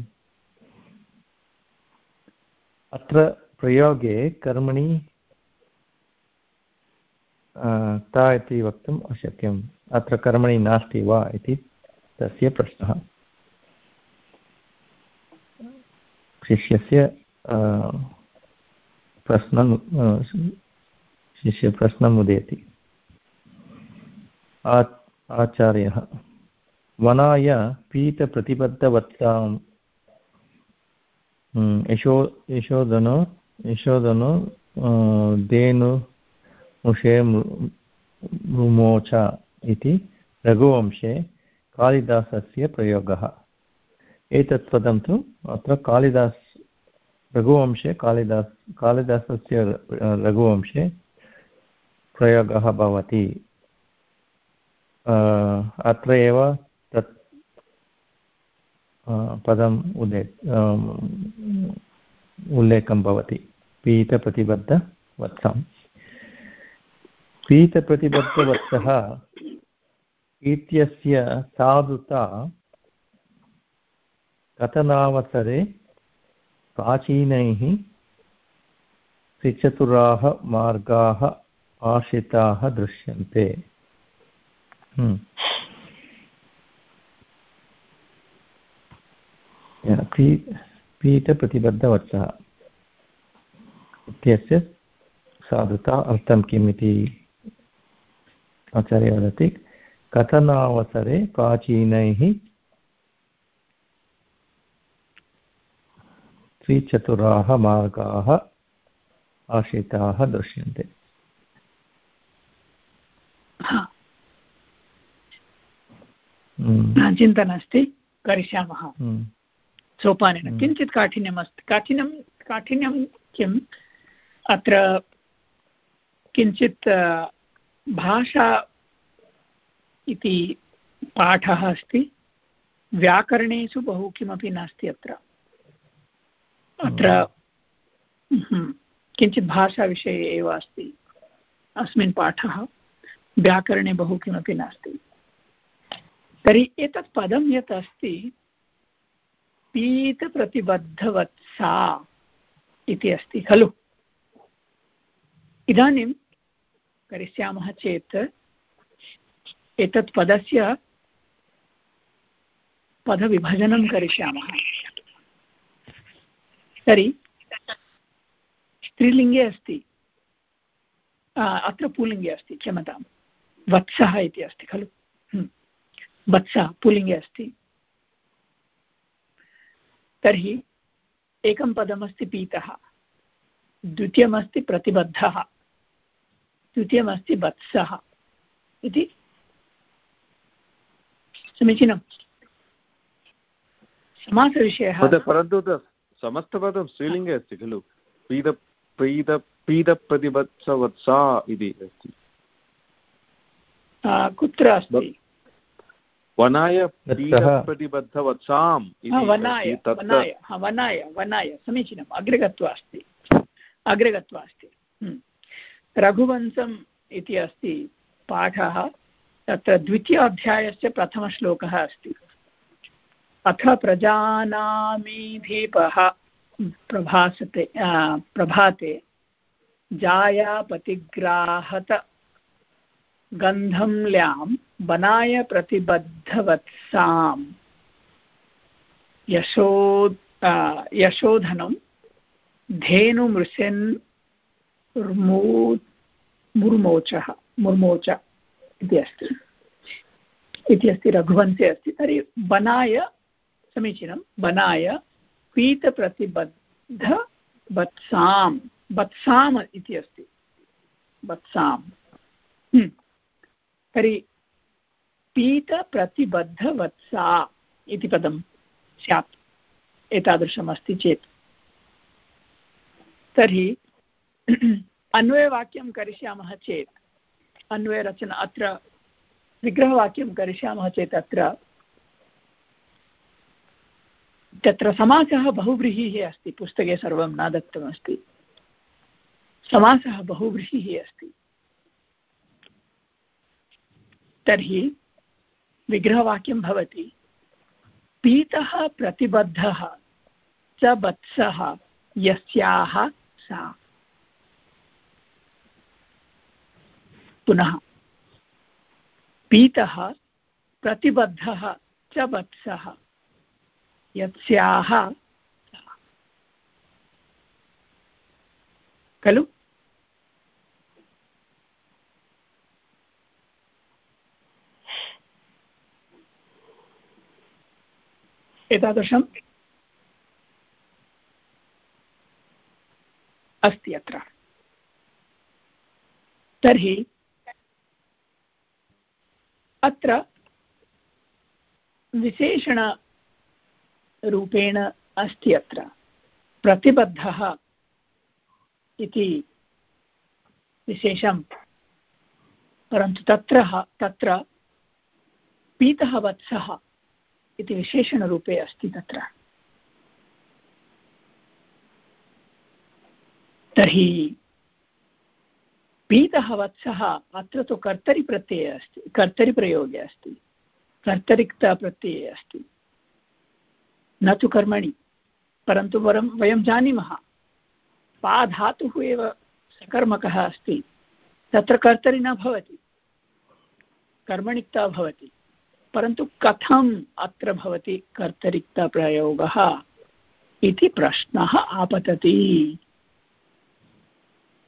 Speaker 5: अत्र प्रयोगे कर्मणि ता इति वक्तुम् अशक्यम्। अत्र कर्मणि नास्ति वा इति तस्य प्रश्नः। शिष्यस्य प्रश्नं शिष्यप्रश्नम् उदेति आचार्यः, वनाय पीतप्रतिबद्धवत्तां यशो, यशोदनो यशोदनो धेनु मुषे मृमोच इति रघुवंशे कालिदासस्य प्रयोगः। एतत् पदं तु अत्र कालिदास्, रघुवंशे कालिदास्, कालिदासस्य रघुवंशे प्रयोगः भवति। अत्र एव तत् पदम् उल्ले उल्लेखं भवति। पीतप्रतिबद्धवत्सं पीतप्रतिबद्धवत्सः इत्यस्य साधुता कथनावसरे प्राचीनैः त्रिचतुराः मार्गाः आश्रिताः दृश्यन्ते हम्म। पीठप्रतिबद्धवत्सः इत्यस्य साधुता अर्थं किम् इति आचार्य वदति कथनावसरे प्राचीनैः त्रिचतुराः मार्गाः आश्रिताः दृश्यन्ते
Speaker 1: हम्म। चिन्ता नास्ति करिष्यामः हम्म। सोपानेन हम्म। किञ्चित् काठिन्यम् अस्ति काठिन्यं काठिन्यं किम् अत्र किञ्चित् भाषा इति पाठः अस्ति। व्याकरणेषु बहु किमपि नास्ति अत्र। अत्र हम्म, किञ्चित् भाषाविषये एव अस्ति। अस्मिन् पाठः व्याकरणे बहु किमपि नास्ति। तर्हि एतत् पदं यत् अस्ति पीतप्रतिबद्धवत्सा इति अस्ति खलु। इदानीं करिष्यामः चेत् एतत् पदस्य पदविभजनं करिष्यामः। तर्हि स्त्रीलिङ्गे अस्ति। अत्र पुल्लिङ्गे अस्ति क्षमतां वत्सः इति अस्ति, खलु। वत्सः पुल्लिङ्गे अस्ति। तर्हि एकं पदमस्ति पीतः, द्वितीयमस्ति प्रतिबद्धः। द्वितीयमस्ति वत्सः। इति समीचीनं। समासविषयः।
Speaker 4: परन्तु समस्तपदं स्त्रीलिङ्गे अस्ति खलु। पीद पीद पीदप्रतिवत्सवत्सा इति अस्ति।
Speaker 1: कुत्र अस्ति?
Speaker 4: वनाय प्रतिबद्धवत्साम्
Speaker 1: वनाय वनाय वनाय वनाय समीचीनम्। अग्रे गत्वा अस्ति। अग्रे गत्वा अस्ति। हम्म। रघुवंशम् इति अस्ति पाठः, तत्र द्वितीयाध्यायस्य प्रथमश्लोकः अस्ति। अथ प्रजानामि प्रभासते प्रभाते जायापतिग्राहत गन्धं ल्यां वनाय प्रतिबद्धवत्साम्। यशो यशोधनं धेनुमृशन् मुर्मोचः, मुर्मोच इति अस्ति। रघुवंशे अस्ति। तर्हि वनाय समीचीनं वनाय पीतप्रतिबद्ध वत्सां वत्साम् इति अस्ति। वत्सां हम्म। तर्हि पीतप्रतिबद्धवत्सा इति पदं स्यात्। एतादृशमस्ति चेत्। तर्हि (clears throat) अन्वयवाक्यं करिष्यामः चेत्, अन्वयरचना अत्र, विग्रहवाक्यं करिष्यामः चेत् अत्र, तत्र समासः बहुव्रीहिः अस्ति, पुस्तके सर्वं न दत्तमस्ति। समासः बहुव्रीहिः अस्ति। तर्हि विग्रहवाक्यं भवति, पीतः प्रतिबद्धः च वत्सः यस्याः सा। पुनः। पीतः प्रतिबद्धः च वत्सः। यस्याः खलु? एतादृशम्। अस्ति अत्र। तर्हि अत्र विशेषण रूपेण अस्ति अत्र। प्रतिबद्धः इति विशेषं। परन्तु तत्र तत्र पीतः वत्सः इति विशेषणरूपे अस्ति तत्र। तर्हि पीतः वत्सः अत्र तु कर्तरिप्रत्यये अस्ति, कर्तरिप्रयोगे अस्ति, कर्तरिक्तप्रत्यये अस्ति। न तु कर्मणि, परन्तु वरं वयं जानीमः। पा धातुः एव सकर्मकः अस्ति, तत्र कर्तरि न भवति, कर्मणिक्ता भवति, परन्तु कथम् अत्र भवति कर्तरिक्तप्रयोगः इति प्रश्नः आपतति।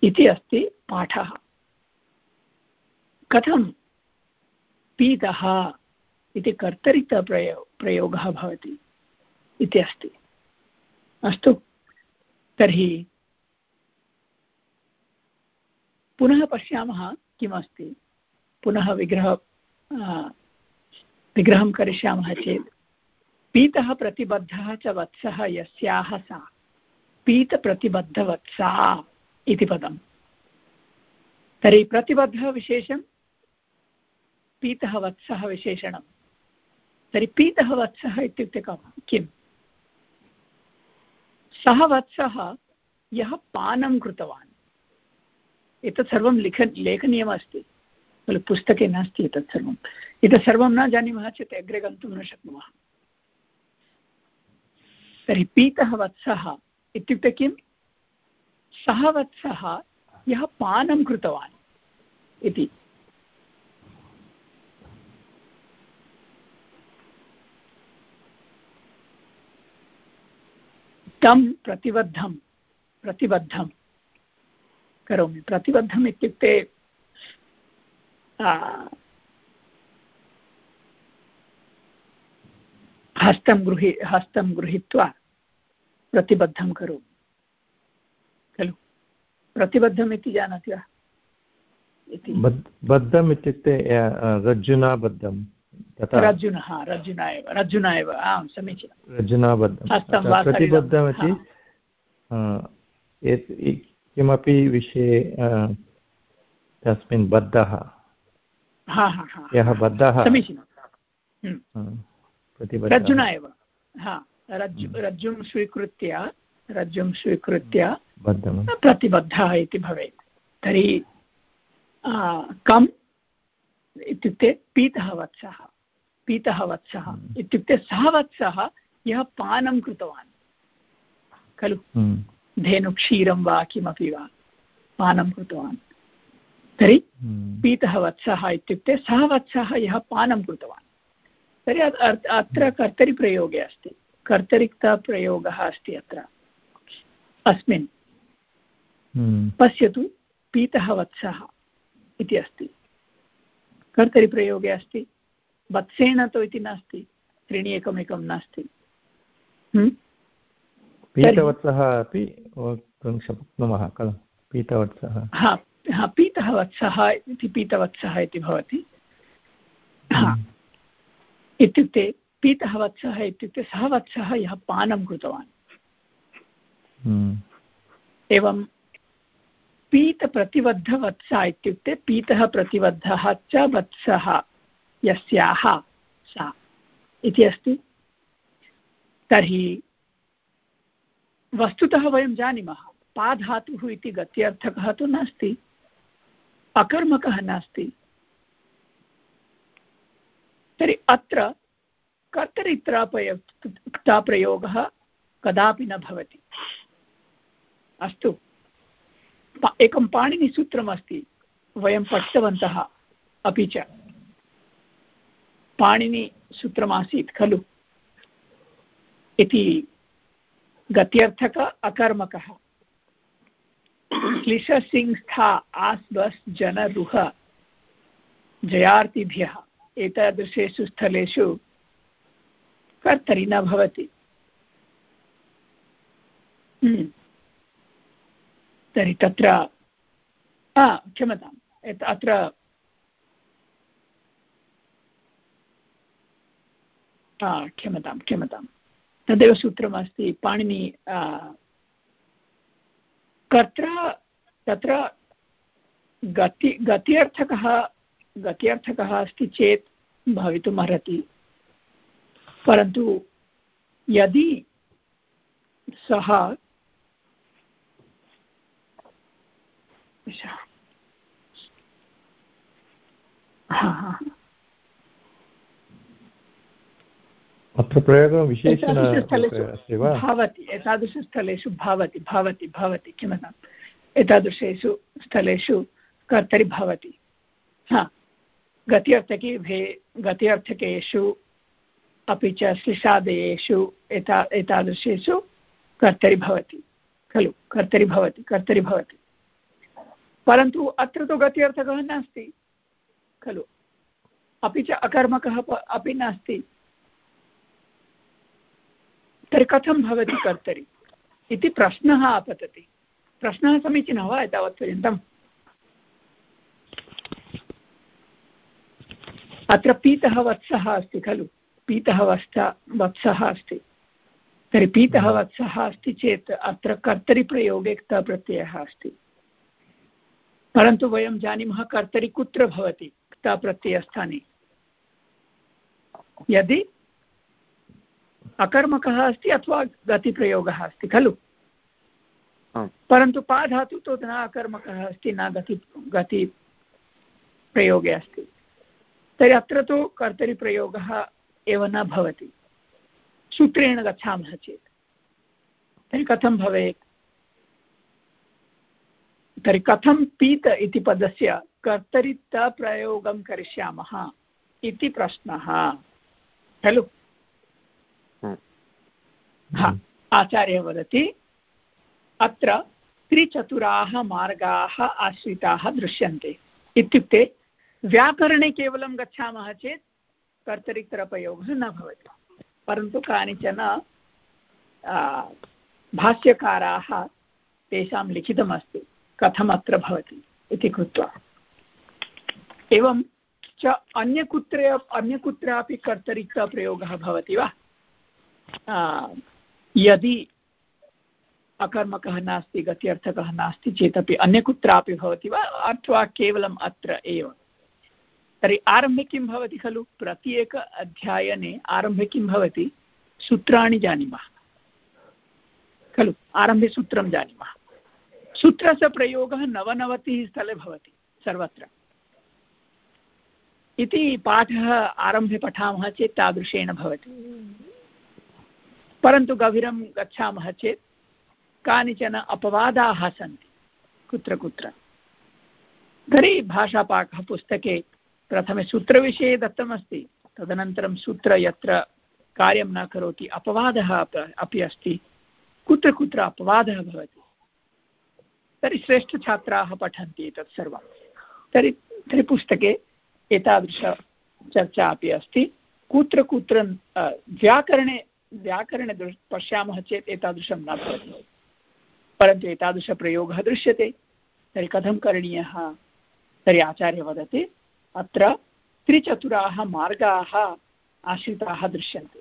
Speaker 1: इति अस्ति पाठः। कथं पीतः इति कर्तरितप्रयो, प्रयोगः भवति इति अस्ति। अस्तु, तर्हि पुनः पश्यामः किमस्ति। पुनः विग्रह विग्रहं करिष्यामः चेत्। पीतः प्रतिबद्धः च वत्सः यस्याः सा। पीतप्रतिबद्धवत्सा। इति पदम्। तर्हि प्रतिबद्धः विशेषं पीतः वत्सः विशेषणं। तर्हि पीतः वत्सः इत्युक्ते किम्? सः वत्सः यः पानं कृतवान्। एतत् सर्वं लिख लेखनीयमस्ति खलु पुस्तके नास्ति एतत् सर्वम् एतत् सर्वं न जानीमः चेत् अग्रे गन्तुं न शक्नुमः। तर्हि पीतः वत्सः इत्युक्ते किं सः वत्सः यः पानं कृतवान् इति। तं प्रतिबद्धं प्रतिबद्धं करोमि। प्रतिबद्धम् इत्युक्ते हस्तं गृही, हस्तं गृहीत्वा प्रतिबद्धं करोमि। प्रतिबद्धम् इति। जानाति वा
Speaker 5: बद्धम् इत्युक्ते रज्जुना बद्धं
Speaker 1: रज्जुनः रज्जुना एव रज्जुना एव आं समीचीनं
Speaker 5: रज्जुना बद्धं प्रतिबद्धमिति किमपि विषये तस्मिन् बद्धः। यः बद्धः।
Speaker 1: समीचीनं हम्म। रज्जुना एव हा रज्जु। रज्जुं स्वीकृत्य रज्जुं स्वीकृत्य प्रतिबद्धः इति भवेत्। तर्हि कम् इत्युक्ते पीतः वत्सः। पीतः वत्सः हम्म। इत्युक्ते सः वत्सः यः पानं कृतवान्। खलु? धेनुक्षीरं वा किमपि वा पानं कृतवान्। तर्हि हम्म। पीतः वत्सः इत्युक्ते सः वत्सः यः पानं कृतवान्। तर्हि अत्र कर्तरिप्रयोगे अस्ति। कर्तरिक्तप्रयोगः अस्ति अत्र। अस्मिन्। हम्म। पश्यतु पीतः वत्सः इति अस्ति। कर्तरिप्रयोगे अस्ति। वत्सेन तु इति नास्ति। त्रीणि एकमेकं नास्ति।
Speaker 5: हम्म? पीतवत्सः अपि वक्तुं शक्नुमः खलु? पीतवत्सः।
Speaker 1: हा हा पीतः वत्सः इति पीतवत्सः इति भवति। हा। हम्म। इत्युक्ते पीतः वत्सः इत्युक्ते सः वत्सः यः पानं कृतवान्। हम्म। एवं पीतप्रतिबद्धवत्सा इत्युक्ते पीतः प्रतिबद्धः च वत्सः, यस्याः सा इति अस्ति। तर्हि वस्तुतः वयं जानीमः, पाधातुः इति गत्यर्थकः तु नास्ति, अकर्मकः नास्ति। तर्हि अत्र कर्तरित्रापयुक्ताप्रयोगः कदापि न भवति। अस्तु। एकं पाणिनिसूत्रमस्ति वयं पठितवन्तः अपि च। पाणिनिसूत्रमासीत् खलु। इति गत्यर्थक अकर्मकः। क्लिशसिंस्था आस् बस् जनरुह जयार्तिभ्यः। एतादृशेषु स्थलेषु कर्तरि न भवति। हम्म। तर्हि तत्र क्षम्यताम् अत्र क्षम्यतां क्षम्यतां तदेव सूत्रमस्ति पाणिनि कर्त्र, तत्र गति, गत्यर्थकः गत्यर्थकः अस्ति चेत् भवितुम् अर्हति परन्तु यदि सः हा हा
Speaker 5: अत्र प्रयोगः विशेषण
Speaker 1: भवति एतादृशस्थलेषु भवति भवति भवति क्षम्यताम् एतादृशेषु स्थलेषु कर्तरि भवति। हा। गत्यर्थके भे गत्यर्थकेषु अपि च श्लिषादयेषु एता एतादृशेषु कर्तरि भवति। खलु कर्तरि भवति कर्तरि भवति। परन्तु अत्र तु गत्यर्थकः नास्ति खलु? अपि च अकर्मकः अपि नास्ति। तर्हि कथं भवति कर्तरि? इति प्रश्नः आपतति। प्रश्नः समीचीनः वा एतावत्पर्यन्तम् अत्र पीतः वत्सः अस्ति खलु? पीतः वत्स वत्सः अस्ति। तर्हि पीतः वत्सः अस्ति चेत् अत्र कर्तरिप्रयोगे क्तप्रत्ययः अस्ति। परन्तु वयं जानीमः कर्तरि कुत्र भवति क्तप्रत्ययस्थाने यदि अकर्मकः अस्ति अथवा गतिप्रयोगः अस्ति खलु? परन्तु पाधातु तु न अकर्मकः अस्ति न गति गतिप्रयोगे अस्ति। तर्हि अत्र तु कर्तरिप्रयोगः एव न भवति। सूत्रेण गच्छामः चेत्। तर्हि कथं भवेत्? तर्हि कथं पीत इति पदस्य कर्तरितप्रयोगं करिष्यामः इति प्रश्नः। खलु? हा। आचार्यः वदति अत्र त्रिचतुराः मार्गाः आश्रिताः दृश्यन्ते। इत्युक्ते व्याकरणे केवलं गच्छामः चेत् कर्तरितरपयोगः न भवति। परन्तु कानिचन भाष्यकाराः तेषां लिखितमस्ति। कथमत्र भवति इति कृत्वा। एवं च अन्य कुत्र अन्य कुत्रापि कर्तरिक्तप्रयोगः भवति वा? यदि अकर्मकः नास्ति, गत्यर्थकः नास्ति चेदपि अन्य कुत्रापि भवति वा? अथवा केवलम् अत्र एव? तर्हि आरम्भे किं भवति खलु? प्रत्येक अध्यायने आरम्भे किं भवति? सूत्राणि जानीमः। खलु? आरम्भे सूत्रं जानीमः। सूत्रस्य प्रयोगः नवनवतिः स्थले भवति, सर्वत्र। इति पाठः आरम्भे पठामः चेत् तादृशेन भवति। परन्तु गभीरं गच्छामः चेत् कानिचन अपवादाः सन्ति, कुत्र कुत्र। तर्हि भाषापाकः पुस्तके प्रथमे सूत्रविषये दत्तमस्ति, तदनन्तरं सूत्र यत्र कार्यं न करोति, अपवादः अपि अस्ति, कुत्र कुत्र अपवादः भवति। तर्हि श्रेष्ठछात्राः पठन्ति एतत् सर्वं। तर्हि तर्हि पुस्तके एतादृशचर्चा अपि अस्ति। कुत्र कुत्र व्याकरणे व्याकरणे दृ, पश्यामः चेत् एतादृशं न भवति। परन्तु एतादृशप्रयोगः दृश्यते। तर्हि कथं करणीयः? तर्हि आचार्यः वदति, अत्र त्रिचतुराः मार्गाः आश्रिताः दृश्यन्ते।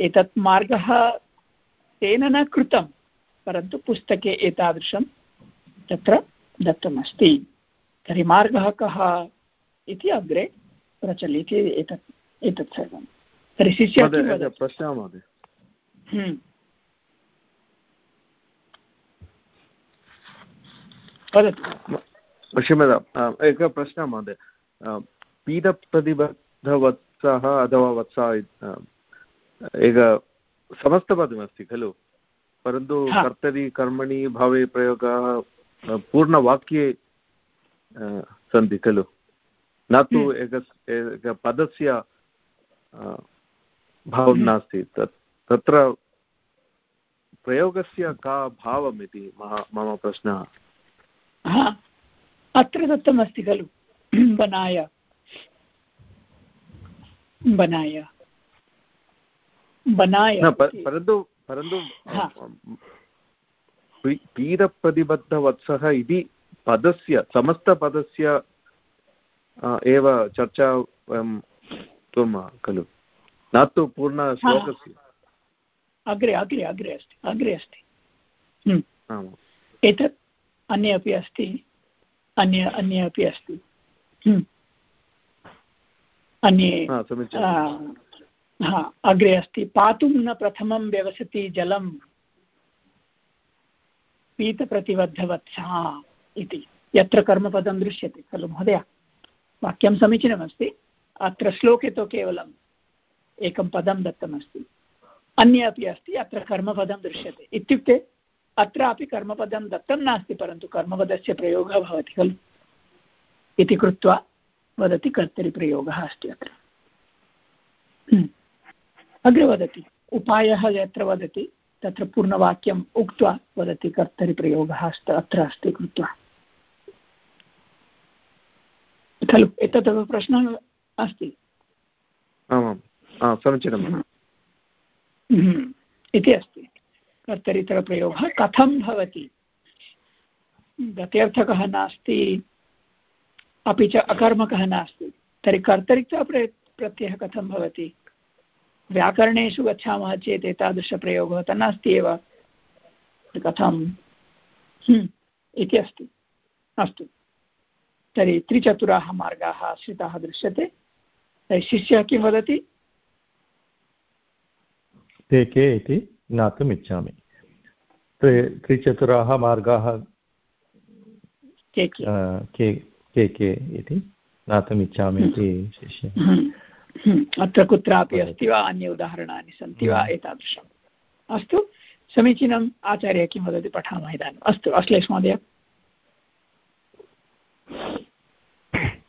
Speaker 1: एतत् मार्गः तेन न कृतं परन्तु पुस्तके एतादृशं तत्र दत्तमस्ति। तर्हि मार्गः कः इति अग्रे प्रचलति एतत् एतत् सर्वं। तर्हि शिष्यः
Speaker 4: प्रश्नः महोदय।
Speaker 1: हम्म। वदतु।
Speaker 4: क्षम्यताम् एकः प्रश्नः महोदय। पीडप्रतिबद्धवत्सः अथवा वत्सा एक समस्तपदमस्ति खलु? परन्तु कर्तरि कर्मणि भावे प्रयोगाः पूर्णवाक्ये सन्ति खलु। न तु हम्म। एक एकपदस्य भावं हम्म। नास्ति। तत् तत्र प्रयोगस्य का भावम् इति मम प्रश्नः।
Speaker 1: अत्र दत्तमस्ति खलु बनाय। बनाय। बनाय
Speaker 4: परन्तु परन्तु पीडप्रतिबद्धवत्सः इति पदस्य समस्तपदस्य एव चर्चा वयं कुर्मः खलु? न तु पूर्णश्लोकस्य
Speaker 1: अग्रे अग्रे अग्रे अस्ति अग्रे अस्ति। हम्म। एतत् अन्ये अपि अस्ति अन्य अन्ये अपि अस्ति। हम्म। अन्ये हा, अग्रे अस्ति। पातुं न प्रथमं व्यवसति जलं। पीतप्रतिबद्धवत्सा इति। यत्र कर्मपदं दृश्यते, खलु महोदय? वाक्यं समीचीनमस्ति। अत्र श्लोके तु केवलं एकं पदं दत्तमस्ति। अन्य अपि अस्ति, अत्र कर्मपदं दृश्यते। इत्युक्ते अत्रापि कर्मपदं दत्तं नास्ति, परन्तु कर्मपदस्य प्रयोगः भवति, खलु? इति कृत्वा वदति कर्तरिप्रयोगः। अग्रे वदति। उपायः यत्र वदति तत्र पूर्णवाक्यम् उक्त्वा वदति कर्तरिप्रयोगः अस्त अत्र अस्ति कृत्वा। खलु एतत् प्रश्नः अस्ति?
Speaker 4: आमां समीचीनं।
Speaker 1: हम्म। इति अस्ति। कर्तरितरप्रयोगः कथं भवति? गत्यर्थकः नास्ति अपि च अकर्मकः नास्ति। तर्हि कर्तरित्वप्र प्रत्ययः कथं भवति? व्याकरणेषु गच्छामः चेत् एतादृशप्रयोगः त नास्ति एव। कथं? हम्म, इति अस्ति। अस्तु। तर्हि त्रिचतुराः मार्गाः आश्रिताः दृश्यते। तर्हि शिष्यः किं वदति?
Speaker 5: ते के इति ज्ञातुम् इच्छामि। त्रिचतुराः मार्गाः
Speaker 1: के
Speaker 5: के? के इति ज्ञातुम् इच्छामि इति शिष्य।
Speaker 1: अत्र कुत्रापि अस्ति वा अन्य उदाहरणानि सन्ति वा हम्म। एतादृशम्। अस्तु समीचीनम् आचार्यः किं वदति पठामः इदानीम्? अस्तु अश्लेष महोदय।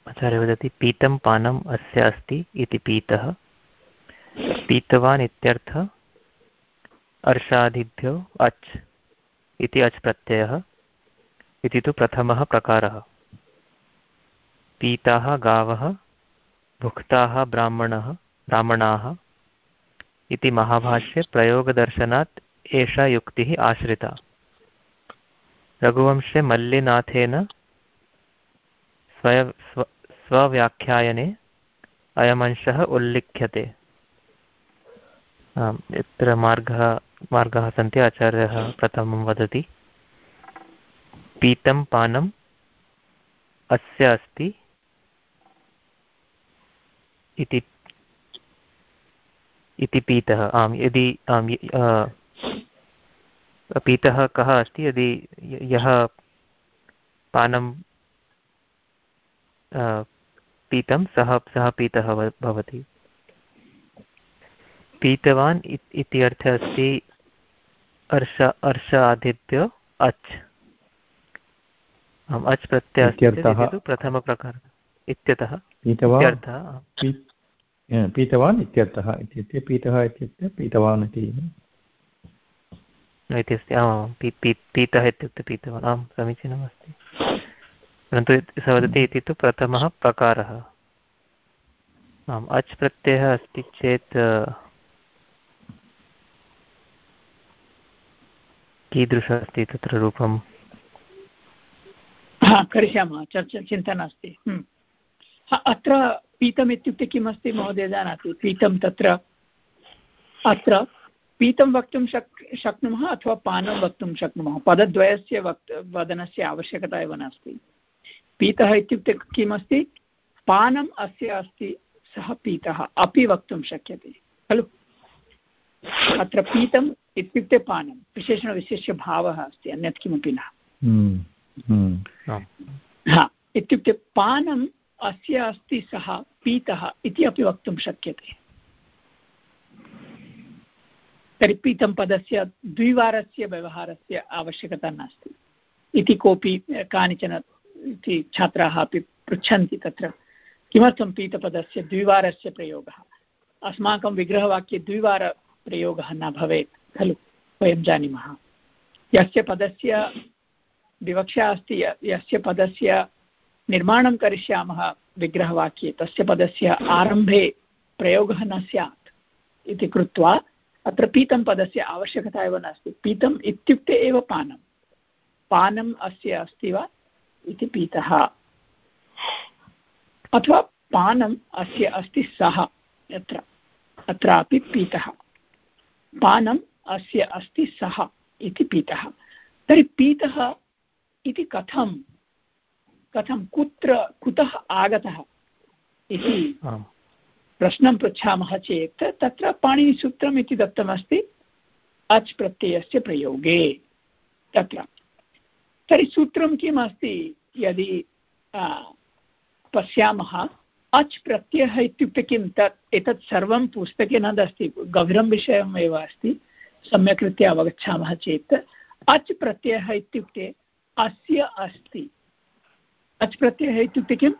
Speaker 6: आचार्य वदति पीतं पानम् अस्य अस्ति इति पीतः। पीतवान् इत्यर्थ अर्षादिभ्यो अच् इति अच् प्रत्ययः। इति तु प्रथमः प्रकारः। पीताः गावः भुक्ताः ब्राह्मणः, ब्राह्मणाः इति महाभाष्ये प्रयोगदर्शनात् एषा युक्तिः आश्रिता। रघुवंशे मल्लिनाथेन स्वय स्व, स्वव्याख्यायने अयमंशः उल्लिख्यते। आम्, यत्र मार्गः, मार्गाः सन्ति, आचार्यः प्रथमं वदति। पीतं पानम् अस्य अस्ति इति इति पीतः। आम् यदि आम् पीतः कः अस्ति? यदि यः पानं पीतं सः सः पीतः भवति। पीतवान् इति अर्थः अस्ति अर्ष अर्ष आदिभ्य अच्। आम् अच् प्रत्ययः प्रथमप्रकारः। इत्यतः
Speaker 5: पीतवान् इत्यर्थः इत्युक्ते पीतः इत्युक्ते पीतवान् इति।
Speaker 6: इति अस्ति आमां पीतः इत्युक्ते पीतवान् आं समीचीनमस्ति। परन्तु सः वदति इति तु प्रथमः प्रकारः आम् अच् प्रत्ययः अस्ति चेत् कीदृशः अस्ति तत्र रूपं
Speaker 1: करिष्यामः चर्चा चिन्ता नास्ति। हम्म। अत्र पीतम् इत्युक्ते किमस्ति महोदय जानाति? पीतं तत्र अत्र पीतं वक्तुं शक् शक्नुमः अथवा पानं वक्तुं शक्नुमः? पदद्वयस्य वक् वदनस्य आवश्यकता एव नास्ति। पीतः इत्युक्ते किमस्ति? पानम् अस्य अस्ति सः पीतः अपि वक्तुं शक्यते। खलु? अत्र पीतम् इत्युक्ते पानं विशेषणविशेष्य भावः अस्ति अन्यत् किमपि न। हम्म, हम्म। हा इत्युक्ते पानं अस्य अस्ति सः, पीतः इति अपि वक्तुं शक्यते। तर्हि पीतं पदस्य द्विवारस्य व्यवहारस्य आवश्यकता नास्ति। इति कोऽपि, कानिचन इति छात्राः अपि पृच्छन्ति तत्र, किमर्थं पीतपदस्य द्विवारस्य प्रयोगः? अस्माकं विग्रहवाक्ये द्विवारप्रयोगः न भवेत्, खलु? वयं जानीमः। यस्य पदस्य विवक्षा अस्ति यस्य पदस्य निर्माणं करिष्यामः विग्रहवाक्ये। तस्य पदस्य आरम्भे प्रयोगः न स्यात् इति पीतं पदस्य आवश्यकता एव नास्ति। पीतम् इत्युक्ते एव पानं। अथवा पानम् अस्य अस्ति सः यत्र। अत्रापि पीतः। पानम् अस्य अस्ति सः कथं कुत्र कुतः आगतः इति प्रश्नं पृच्छामः चेत् तत्र पाणिनिसूत्रम् इति दत्तमस्ति अच् प्रत्ययस्य प्रयोगे। तत्र। तर्हि सूत्रं किम् अस्ति यदि पश्यामः अच् प्रत्ययः इत्युक्ते किं? तत् एतत् सर्वं पुस्तके न अस्ति गभीरं विषयम् एव अस्ति सम्यक् रीत्या अवगच्छामः चेत्। अच् प्रत्ययः इत्युक्ते अस्य अस्ति। अच् प्रत्ययः इत्युक्ते किम्?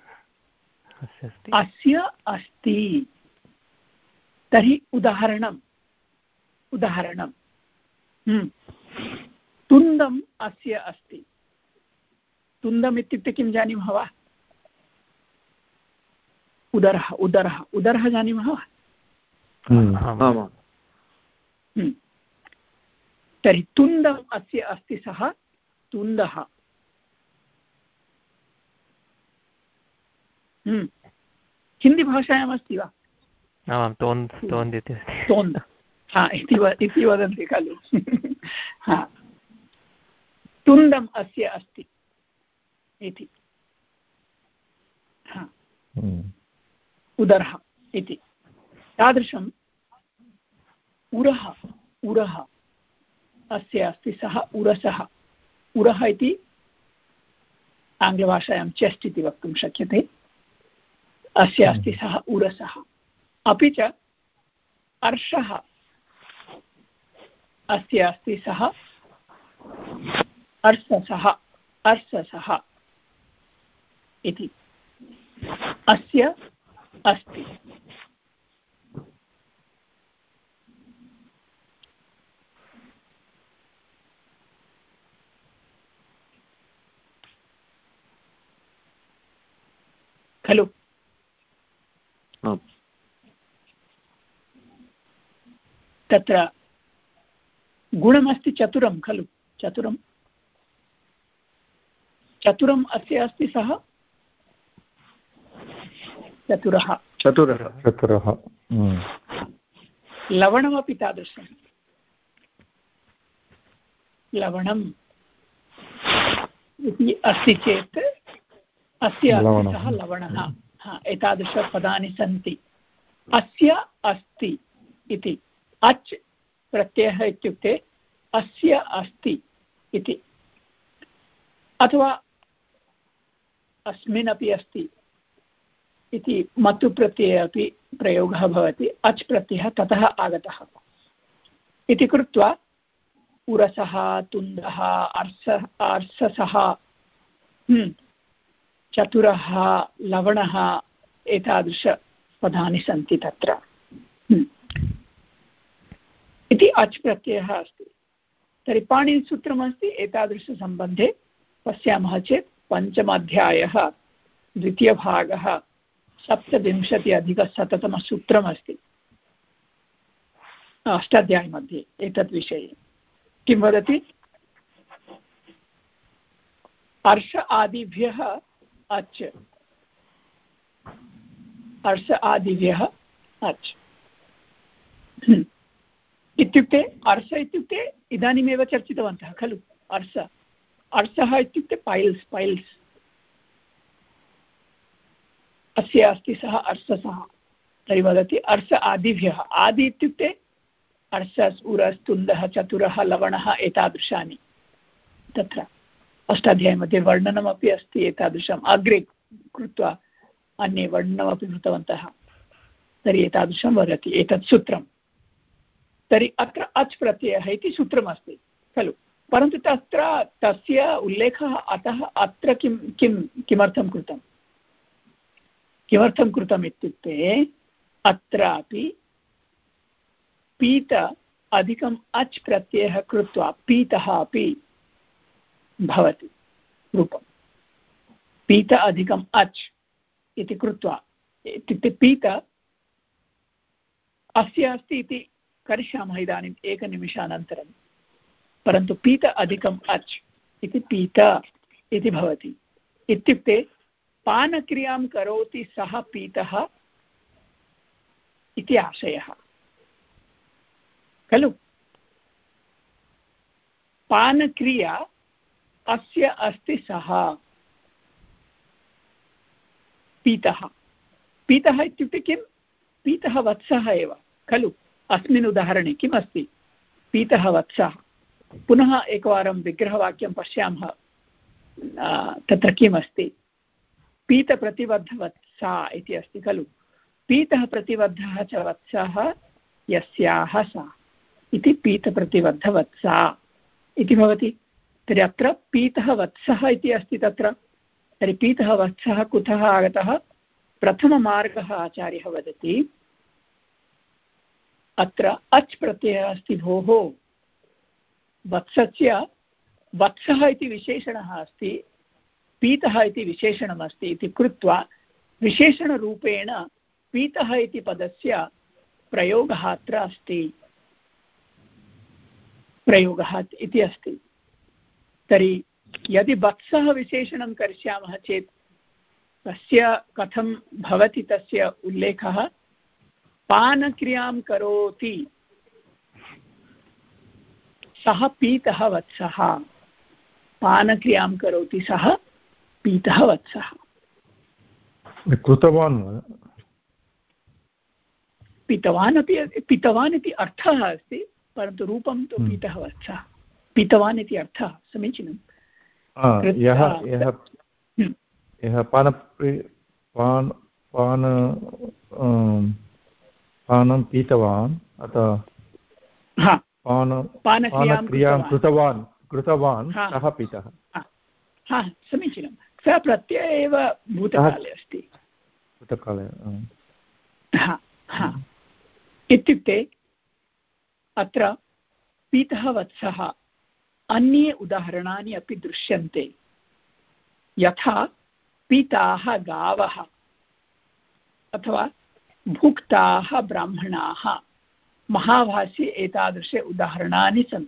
Speaker 1: अस्य अस्ति। तर्हि उदाहरणम्। उदाहरणं हम्म। तुन्दम् अस्य अस्ति। तुन्दम् इत्युक्ते किं जानीमः वा? उदरः उदरः। उदरः जानीमः वा?
Speaker 4: हम्म।
Speaker 1: हम्म। तर्हि तुन्दम् अस्य अस्ति सः तुन्दः। हिन्दीभाषायाम् अस्ति वा तोन्द् हा इति इति वदन्ति खलु हा तुन्दम् अस्य अस्ति इति। उदरः इति तादृशम् उरः उरः अस्य अस्ति सः उरसः उरः इति आङ्ग्लभाषायां चेस्ट् इति वक्तुं शक्यते अस्य अस्ति सः उरसः। अपि च अर्षः। अस्य अस्ति सः अर्ससः अर्ससः इति। अस्य अस्ति। खलु। तत्र गुणमस्ति चतुरं खलु चतुरं। चतुरम् अस्य अस्ति सः? चतुरः।
Speaker 4: चतुरः।
Speaker 5: चतुरः
Speaker 1: हम्म। लवणमपि तादृशं। लवणम् इति अस्ति चेत् अस्य सः लवणः। एतादृशपदानि सन्ति। अस्य अस्ति इति। अच् प्रत्ययः इत्युक्ते अस्य अस्ति इति। अथवा अस्मिन् अपि अस्ति इति मतुप्रत्यये अपि प्रयोगः भवति। अच् प्रत्ययः ततः आगतः। इति कृत्वा उरसः तुन्दः अर्स अर्ससः हम्म, चतुरः लवणः एतादृशपदानि सन्ति तत्र। हम्म। इति अच् प्रत्ययः अस्ति। तर्हि पाणिनिसूत्रमस्ति, एतादृशसम्बन्धे पश्यामः चेत् पञ्चमाध्यायः द्वितीयभागः सप्तविंशति अधिकशततमसूत्रमस्ति अष्टाध्यायमध्ये एतद् विषये किं वदति? अर्ष आदिभ्यः अच्। अर्ष आदिभ्यः अच्। इत्युक्ते अर्स इत्युक्ते इदानीमेव चर्चितवन्तः, खलु? अर्स अर्सः इत्युक्ते पैल्स् पैल्स् अस्य अस्ति सः अर्ससः तर्हि वदति अर्स आदिभ्यः आदि इत्युक्ते अर्सस् उरस् तुन्दः चतुरः, लवणः एतादृशानि। तत्र। अष्टाध्यायमध्ये वर्णनमपि अस्ति, एतादृशम् अग्रे कृत्वा अन्ये वर्णनमपि कृतवन्तः। तर्हि एतादृशं वदति, एतत् सूत्रं तर्हि अत्र अच् प्रत्ययः इति सूत्रमस्ति, खलु? परन्तु तत्र तस्य उल्लेखः अतः अत्र किं किं, किमर्थं कृतं किमर्थं कृतम् इत्युक्ते, अत्रापि पीत अधिकम् अच् प्रत्ययः कृत्वा, पीतः अपि भवति। रूपं पीत अधिकम् अच् इति कृत्वा, इत्युक्ते पीत अस्य अस्ति इति करिष्यामः इदानीम् एकनिमिषानन्तरं। परन्तु पीत अधिकम् अच् इति पीत इति भवति। इत्युक्ते पानक्रियाँ करोति सः पीतः इति आशयः। खलु? पानक्रिया अस्य अस्ति सः। पीतः। पीतः इत्युक्ते किं? पीतः वत्सः एव। खलु, अस्मिन् उदाहरणे किम् पीतः वत्सः। पुनः एकवारं विग्रहवाक्यं पश्यामः। तत्र किम् अस्ति पीतप्रतिबद्धवत् सा इति अस्ति खलु। पीतः प्रतिबद्धः च वत्सः यस्याः सा। इति पीतप्रतिबद्धवत्सा। इति भवति। तर्हि अत्र पीतः वत्सः इति अस्ति तत्र। तर्हि पीतः वत्सः कुतः आगतः? प्रथममार्गः आचार्यः वदति। अत्र अच् प्रत्ययः अस्ति भोः। वत्सस्य वत्सः इति विशेषणः अस्ति, पीतः इति विशेषणमस्ति इति कृत्वा विशेषणरूपेण पीतः इति पदस्य प्रयोगः अत्र अस्ति। प्रयोगः इति अस्ति। तर्हि यदि वत्सः विशेषणं करिष्यामः चेत् तस्य कथं भवति तस्य उल्लेखः? पानक्रियाँ करोति। सः पीतः वत्सः। पानक्रियाँ करोति सः पीतः वत्सः।
Speaker 5: कृतवान्।
Speaker 1: पीतवान् अपि पीतवान् इति अर्थः अस्ति परन्तु रूपं तु हम्म। पीतः वत्सः। पीतवान् इति अर्थः समीचीनं
Speaker 5: यः यः हम्म। यः पान पान पान पानं पीतवान् अतः पानक्रियाँ कृतवान्। कृतवान् सः पितः।
Speaker 1: हा। समीचीनं सः प्रत्यय एव भूतकाले अस्ति।
Speaker 5: भूतकाले
Speaker 1: इत्युक्ते अत्र पीतः वत्सः अन्ये उदाहरणानि अपि दृश्यन्ते। यथा पीताः गावः, अथवा भुक्ताः ब्राह्मणाः। महाभाष्ये एतादृश उदाहरणानि सन्,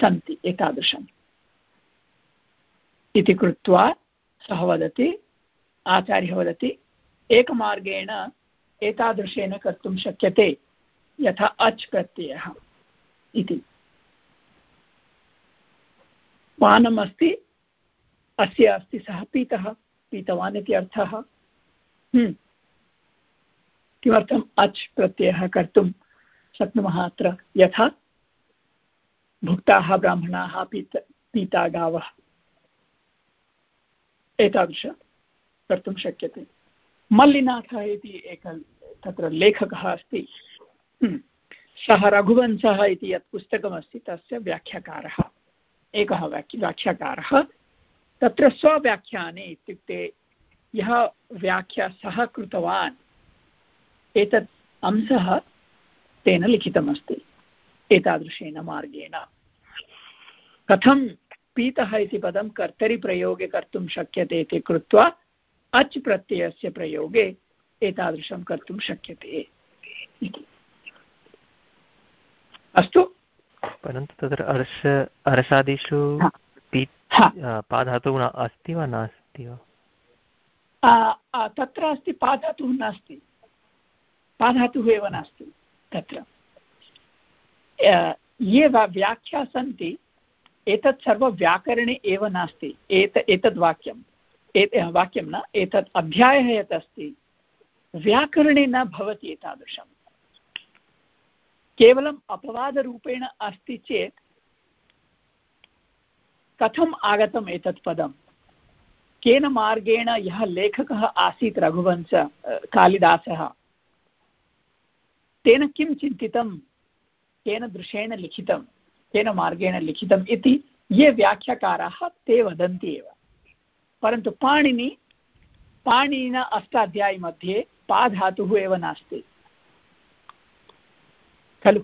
Speaker 1: सन्ति, एतादृशम्। इति कृत्वा सः वदति, आचार्यः वदति, एकमार्गेण एतादृशेन कर्तुं शक्यते, यथा अच् प्रत्ययः इति। पानम् अस्ति अस्य अस्ति सः पीतः, पीतवान् इति अर्थः। हम्म। किमर्थम् अच् प्रत्ययः कर्तुं शक्नुमः अत्र? यथा भुक्ताः ब्राह्मणाः पीत पीता गावः एतादृश कर्तुं शक्यते। मल्लिनाथः इति एक तत्र लेखकः अस्ति। हम्म। सः रघुवंशः इति यत् पुस्तकमस्ति, तस्य व्याख्याकारः। एकः व्याख्य व्याख्याकारः। तत्र स्वव्याख्याने इत्युक्ते यः व्याख्या सः कृतवान्, एतत् अंशः तेन लिखितमस्ति, एतादृशेन मार्गेण। कथं पीतः इति पदं कर्तरिप्रयोगे कर्तुं शक्यते इति कृत्वा, अच् प्रत्ययस्य प्रयोगे एतादृशं कर्तुं शक्यते अस्तु।
Speaker 6: परन्तु तत्र अर्ष अर्षादिषु पाधातुः अस्ति वा नास्ति
Speaker 1: वा? तत्र अस्ति पाधातुः नास्ति। पाधातुः एव नास्ति तत्र। ये व्याख्या सन्ति एतत् सर्वं व्याकरणे एव नास्ति। एत एतद् वाक्यम्। एत वाक्यं न एतत् अध्यायः यत् अस्ति व्याकरणे न भवति एतादृशम्। केवलम् अपवादरूपेण अस्ति चेत् कथम् आगतम् एतत् पदं? केन मार्गेण यः लेखकः आसीत् रघुवंश कालिदासः, तेन किं चिन्तितं? केन दृशेन लिखितं? केन मार्गेण लिखितम् इति ये व्याख्याकाराः ते वदन्ति एव। परन्तु पाणिनि पाणिनिना अष्टाध्यायीमध्ये पाधातुः एव नास्ति। खलु।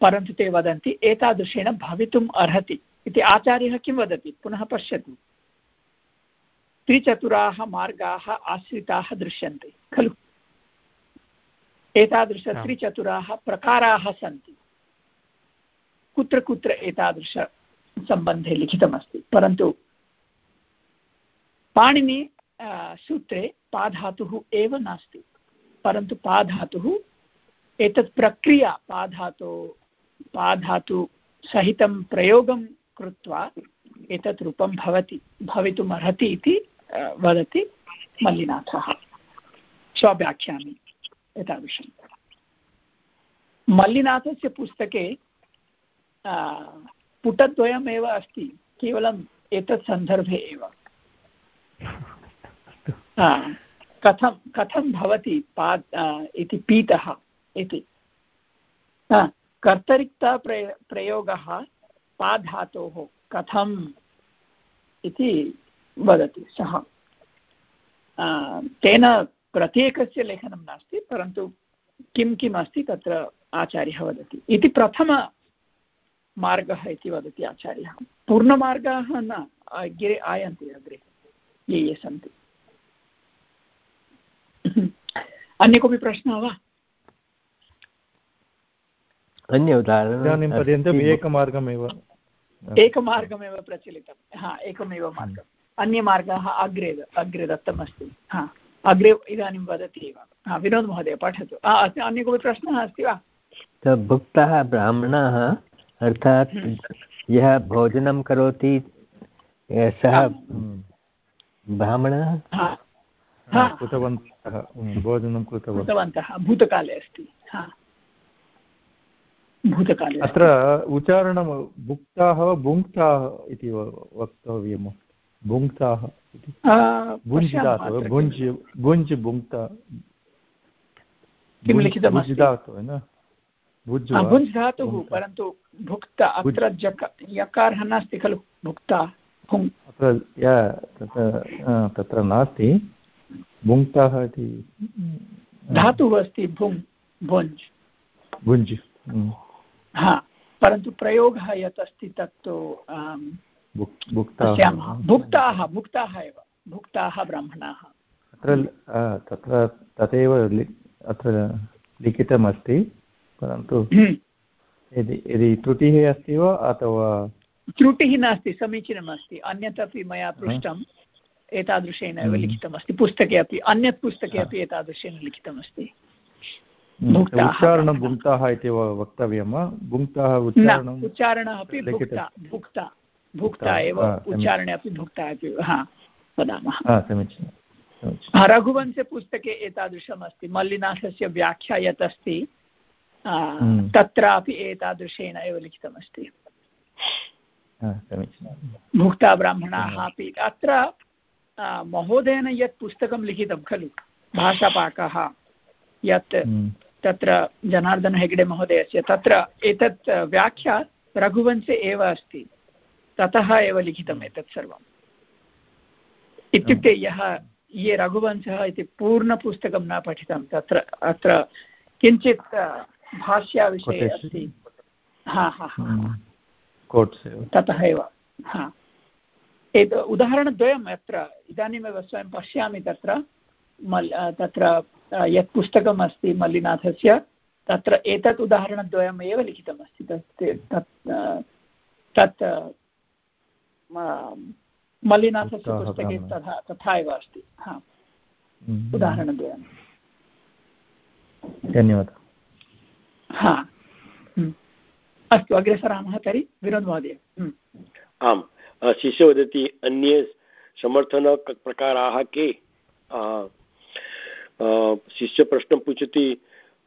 Speaker 1: परन्तु ते वदन्ति एतादृशेन भवितुम् अर्हति इति आचार्यः किं वदति? पुनः पश्यतु। त्रिचतुराः मार्गाः आश्रिताः दृश्यन्ते खलु। एतादृशत्रिचतुराः प्रकाराः सन्ति। कुत्र कुत्र एतादृशसम्बन्धे लिखितमस्ति। परन्तु पाणिनि सूत्रे पाधातुः एव नास्ति। परन्तु पाधातुः एतत् प्रक्रिया पाधातो पाधातु सहितं प्रयोगं कृत्वा एतत् रूपं भवति भवितुम् अर्हति इति वदति मल्लिनाथः। स्वव्याख्याने एतादृशं। मल्लिनाथस्य पुस्तके पुटद्वयमेव अस्ति केवलम् एतत् सन्दर्भे एव। कथं कथं भवति पा इति पीतः? इति। कर्तरिक्ता प्रय, प्रयोगः पाधातोः कथम् इति वदति सः। तेन प्रत्येकस्य लेखनं नास्ति, परन्तु किं किम् अस्ति तत्र आचार्यः वदति। इति प्रथममार्गः इति वदति आचार्यः। पूर्णमार्गाः न, अग्रे आयन्ति अग्रे, ये ये सन्ति। अन्य कोऽपि प्रश्नः वा?
Speaker 3: अन्य उदाहरणम्
Speaker 5: इदानीं पर्यन्तम् एकमार्गमेव।
Speaker 1: एकमार्गमेव प्रचलितं। हा एकमेव मार्गम्। अन्यमार्गाः अग्रे अग्रे दत्तमस्ति। हा अग्रे इदानीं वदति एव। हा विनोदमहोदय पठतु। अन्य कोऽपि प्रश्नः अस्ति वा?
Speaker 3: भुक्तः ब्राह्मणः अर्थात् हम्म। यः भोजनं करोति सः ब्राह्मणः?
Speaker 5: कृतवन्तः। भोजनं कृतवन्तः।
Speaker 1: भूतकाले अस्ति। भूतकाले।
Speaker 5: अत्र उच्चारणं भुक्ताः भुङ्क्ताः इति वक्तव्यं भुङ्क्ताः इति। भुञ्ज् धातुः भुञ्ज् भुञ्ज् भुङ्क्ता
Speaker 1: किं लिखितमस्ति
Speaker 5: धातुः न?
Speaker 1: भुञ्ज् धातुः परन्तु भुक्ता अत्र जक यकारः नास्ति खलु। भुक्ता
Speaker 5: अत्र तत्र नास्ति। भुङ्क्ताः इति।
Speaker 1: धातुः अस्ति भुङ् भुञ्ज्।
Speaker 5: भुञ्ज्।
Speaker 1: हा परन्तु प्रयोगः यत् अस्ति तत्तु पश्यामः। भुक्ताः भुक्ताः एव। भुक्ताः ब्राह्मणाः।
Speaker 5: अत्र तत्र तदेव अत्र लिखितमस्ति परन्तु हम्म। यदि यदि त्रुटिः अस्ति वा अथवा
Speaker 1: त्रुटिः नास्ति समीचीनमस्ति। अन्यत् अपि मया पृष्टम् एतादृशेन एव हम्म। लिखितमस्ति। पुस्तके अपि अन्यत् पुस्तके अपि एतादृशेन लिखितमस्ति।
Speaker 5: उच्चारणं भुङ्क्ताः इति वक्तव्यं वा भुङ्क्ताः उच्चारणम्
Speaker 1: उच्चारणः अपि भुक्ता भुक्ता भुक्ता एव उच्चारणे अपि भुक्ता इति हा वदामः
Speaker 5: समीचीनं
Speaker 1: रघुवंशे पुस्तके एतादृशम् अस्ति मल्लिनाथस्य व्याख्या यत् अस्ति। तत्रापि एतादृशेन एव लिखितमस्ति भुक्ता ब्राह्मणाः अपि अत्र महोदयेन यत् पुस्तकं लिखितं खलु भाषापाकः यत्। तत्र जनार्दन हेगडे महोदयस्य तत्र एतत् व्याख्या रघुवंशे एव अस्ति। ततः एव लिखितम् एतत् सर्वम्। इत्युक्ते यः ये रघुवंशः इति पूर्णपुस्तकं न पठितं तत्र अत्र किञ्चित् भाष्याविषये अस्ति। हा हा हा। ततः एव। हा। एत उदाहरणद्वयम् अत्र इदानीमेव स्वयं पश्यामि तत्र मल् तत्र यत् पुस्तकम् अस्ति मल्लिनाथस्य तत्र एतत् उदाहरणद्वयम् एव लिखितमस्ति। तत् तत् तत् मल्लिनाथस्य पुस्तके तथा तथा एव अस्ति। हा। हम्म। उदाहरणद्वयम्।
Speaker 5: धन्यवादः।
Speaker 1: हा। हम्म। अस्तु अग्रे सरामः तर्हि। विनोदमहोदय हम्म।
Speaker 2: आम्। शिष्य वदति अन्ये समर्थनप्रकाराः के? शिष्य प्रश्न पूछती,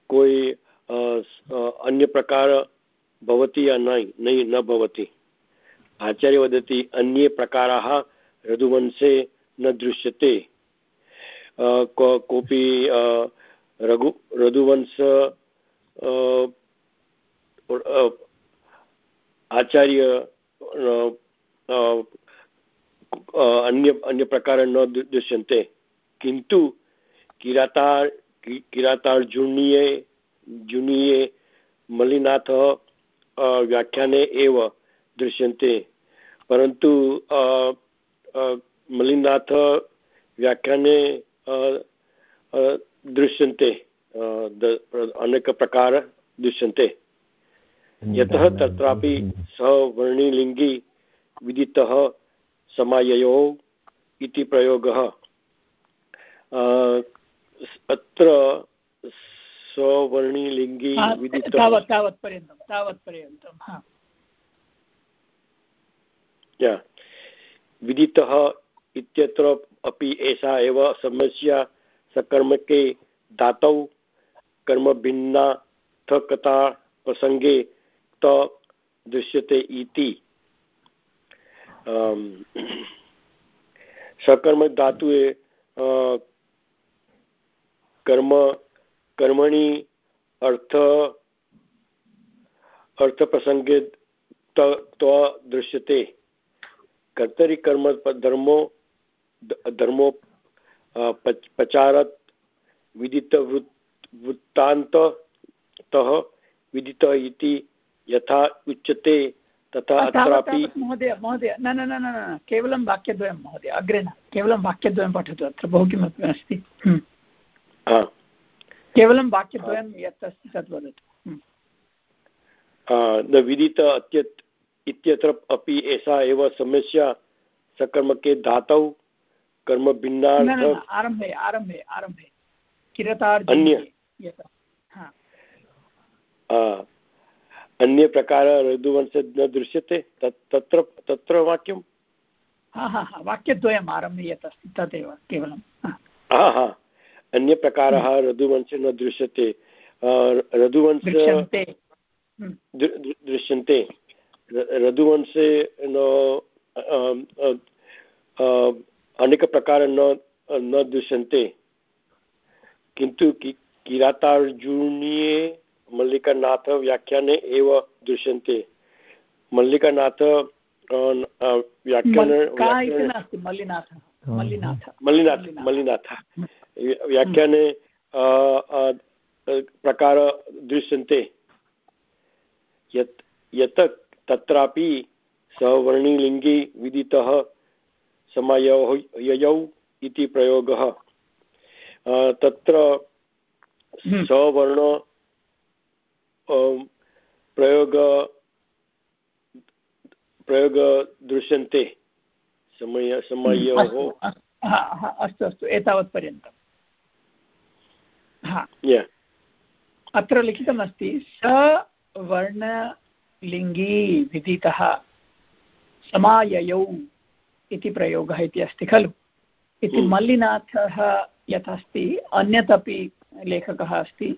Speaker 2: कोई अन्य प्रकार भवति या नहीं नहीं न भवति। आचार्य वदति, अन्ये प्रकाराः रघुवंशे न दृश्यते। कोऽपि रघु, रघुवंश आचार्य अन्य अन्य प्रकार न दृश्यन्ते। किन्तु किरातार किरातार्जुनीये जुनीये मल्लिनाथ व्याख्याने एव दृश्यन्ते। परन्तु मल्लिनाथ व्याख्याने दृश्यन्ते। अनेकप्रकार दृश्यन्ते। यतः तत्रापि सवर्णिलिङ्गी विदितः समाययोः इति प्रयोगः। अत्र सवर्णिलिङ्गी
Speaker 1: तावत् तावत्पर्यन्तं तावत्पर्यन्तं
Speaker 2: विदितः इत्यत्र अपि एषा एव समस्या सकर्मके धातौ कर्मभिन्नार्थकता प्रसङ्गे त दृश्यते इति। (clears throat) सकर्मक धातु कर्म कर्मणि अर्थ अर्थप्रसङ्गे दृश्यते कर्तरि कर्म धर्मो धर्मो पचारत् विदितवृत् वृत्तान्ततः विदित इति यथा उच्यते तथा अत्रापि
Speaker 1: महोदय महोदय न न न न केवलं वाक्यद्वयं महोदय अग्रे न केवलं वाक्यद्वयं पठतु अत्र बहु किमपि अस्ति हम्म। केवलं वाक्यद्वयं यत् अस्ति तद् वदतु
Speaker 2: न विदित अत्यत् इत्यत्र अपि एषा एव समस्या सकर्मके धातौ कर्म भिन्नार्थ
Speaker 1: आरम्भे आरम्भे आरम्भे किरतार्जुन्ये
Speaker 2: अन्यप्रकार ऋदुवंशे न दृश्यते तत्र तत्र वाक्यं
Speaker 1: हा हा हा वाक्यद्वयम् आरम्भे यत् अस्ति तदेव केवलं
Speaker 2: हा हा अन्यप्रकारः हम्म। रघुवंशे न दृश्यते रघुवंश हम्म। दृश्यन्ते। रघुवंशे न अनेकप्रकार न न दृश्यन्ते। किन्तु किरातार्जुनीये मल्लिकानाथ व्याख्याने एव दृश्यन्ते। मल्लिकानाथ
Speaker 1: व्याख्यान
Speaker 2: मल्लिनाथ। व्याख्याने प्रकार दृश्यन्ते। यत् यत् तत्रापि सवर्णिलिङ्गे विदितः समयौ इति प्रयोगः। तत्र हम्म। सवर्ण प्रयोग प्रयोग दृश्यन्ते। समय समयोः
Speaker 1: अस्तु अस्तु एतावत्पर्यन्तम्। अत्र लिखितमस्ति सवर्णलिङ्गी विदितः समाययौ इति प्रयोगः इति अस्ति खलु? इति हम्म। मल्लिनाथः यत् अस्ति अन्यत् अपि लेखकः अस्ति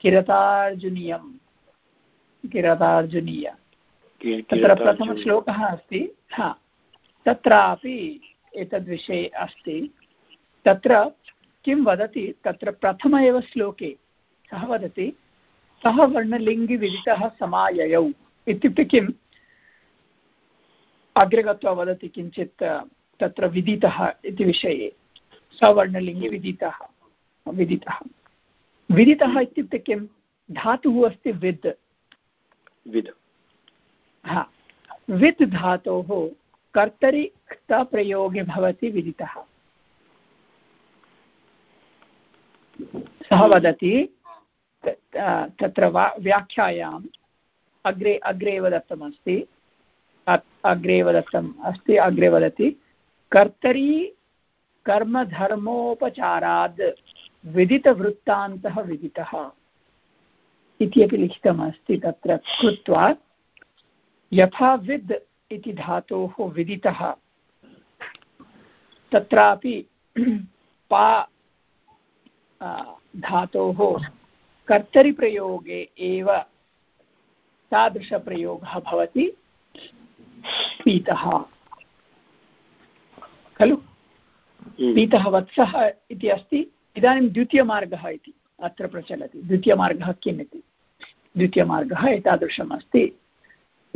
Speaker 1: किरतार्जुनीयं। किरतार्जुनीय तत्र प्रथमश्लोकः अस्ति हा। तत्रापि एतद्विषये अस्ति। तत्र किं वदति? तत्र प्रथम एव श्लोके सः वदति सः वर्णलिङ्गिविदितः समाययौ। इत्युक्ते किम्? अग्रे गत्वा वदति किञ्चित् तत्र विदितः इति विषये। सवर्णलिङ्गिविदितः विदितः। विदितः इत्युक्ते किं? धातुः अस्ति विद्।
Speaker 2: विद्।
Speaker 1: हा। विद् धातोः कर्तरि क्तप्रयोगे भवति विदितः। सः वदति तत्र वा, व्याख्यायाम् अग्रे अग्रे एव दत्तमस्ति अग्रे एव दत्तम् अस्ति, अग्रे वदति। कर्तरी कर्मधर्मोपचाराद् विदितवृत्तान्तः विदितः इति अपि लिखितमस्ति तत्र। कृत्वा यथा विद् इति धातोः विदितः। तत्रापि पा धातोः कर्तरिप्रयोगे एव तादृशप्रयोगः भवति। पीतः। खलु। पीतः वत्सः इति अस्ति। इदानीं द्वितीयमार्गः इति अत्र प्रचलति। द्वितीयमार्गः किम् इति? द्वितीयमार्गः एतादृशम् अस्ति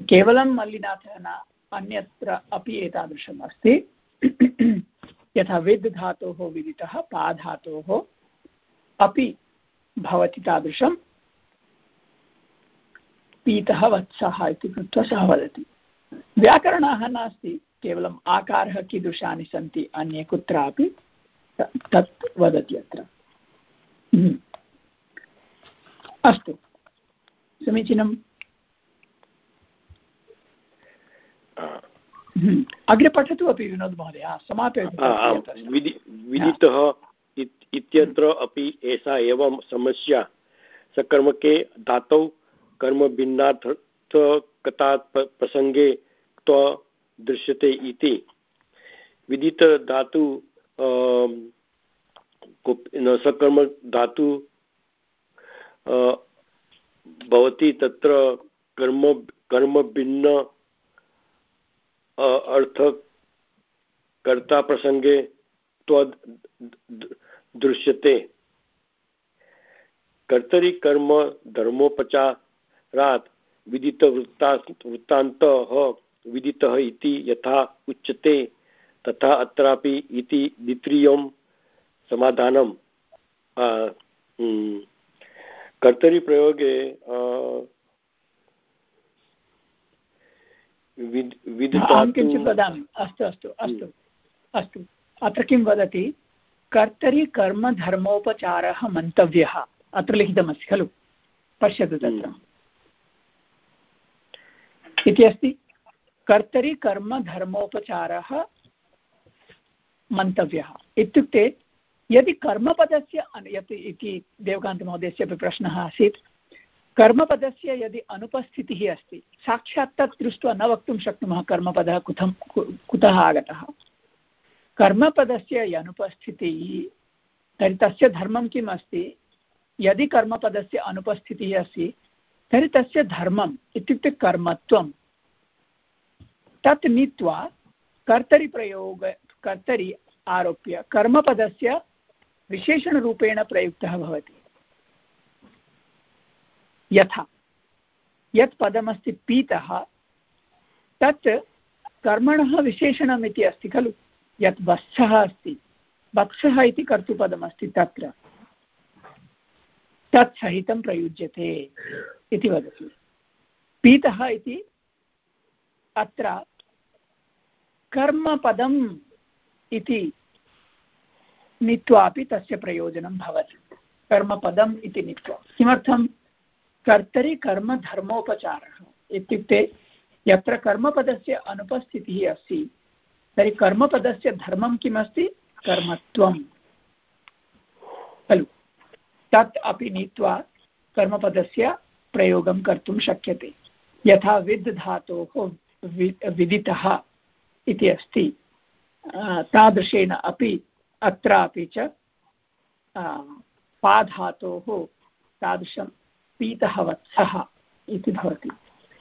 Speaker 1: केवलं मल्लिनाथः न अन्यत्र अपि एतादृशम् अस्ति यथा विद् धातोः विदितः पा धातोः अपि भवति तादृशं। पीतः वत्सः इति कृत्वा सः वदति। व्याकरणाः नास्ति, केवलम् आकारः कीदृशानि सन्ति, अन्ये कुत्रापि तत् वदति अत्र। हम्म। अस्तु। समीचीनम् अग्रे पठतु अपि विनोद् महोदय समापयतु
Speaker 2: विदितः इत्यत्र अपि एषा एव समस्या। सकर्मके धातौ कर्मभिन्नार्थकता प्रसङ्गे त्व दृश्यते इति। विदितधातु सकर्म धातु भवति तत्र कर्म कर्मभिन्न अर्थकर्ताप्रसङ्गे त्वद् दृश्यते कर्तरी कर्म धर्मोपचारात् विदितवृत्ता वृत्तान्तः विदितः इति यथा उच्यते, तथा अत्रापि इति द्वितीयं समाधानं कर्तरिप्रयोगे
Speaker 1: अहं किञ्चित् वदामि। अस्तु अस्तु अस्तु अस्तु। अत्र किं वदति? कर्तरि कर्मधर्मोपचारः मन्तव्यः। अत्र लिखितमस्ति खलु? पश्यतु तत्र। इति अस्ति। कर्तरि कर्मधर्मोपचारः मन्तव्यः। इत्युक्ते यदि कर्मपदस्य यत् इति देवकान्तमहोदयस्य अपि प्रश्नः आसीत् कर्मपदस्य यदि अनुपस्थितिः अस्ति, साक्षात् तत् दृष्ट्वा न वक्तुं शक्नुमः कर्मपदः कुथं कुतः आगतः? कर्मपदस्य अनुपस्थितिः, तर्हि तस्य धर्मं किम् अस्ति? यदि कर्मपदस्य अनुपस्थितिः अस्ति, तर्हि तस्य धर्मम्, इत्युक्ते कर्मत्वं, तत् नीत्वा कर्तरिप्रयोग, कर्तरि आरोप्य कर्मपदस्य विशेषणरूपेण प्रयुक्तः भवति। यथा। यत् पदमस्ति पीतः, तत् कर्मणः विशेषणम् इति अस्ति खलु। यत् वत्सः अस्ति, वत्सः इति कर्तृपदमस्ति तत्र। तत्सहितं प्रयुज्यते इति वदति। पीतः इति अत्र कर्मपदम् इति नीत्वापि तस्य प्रयोजनं भवति। कर्मपदम् इति नीत्वा। किमर्थं कर्तरि कर्मधर्मोपचारः इत्युक्ते यत्र कर्मपदस्य अनुपस्थितिः अस्ति, तर्हि कर्मपदस्य धर्मं किमस्ति? कर्मत्वं। खलु। तत् अपि नीत्वा कर्मपदस्य प्रयोगं कर्तुं शक्यते। यथा विद् धातोः विदितः इति अस्ति। तादृशेन अपि अत्रापि च पाधातोः तादृशं पीतः वत्सः इति भवति।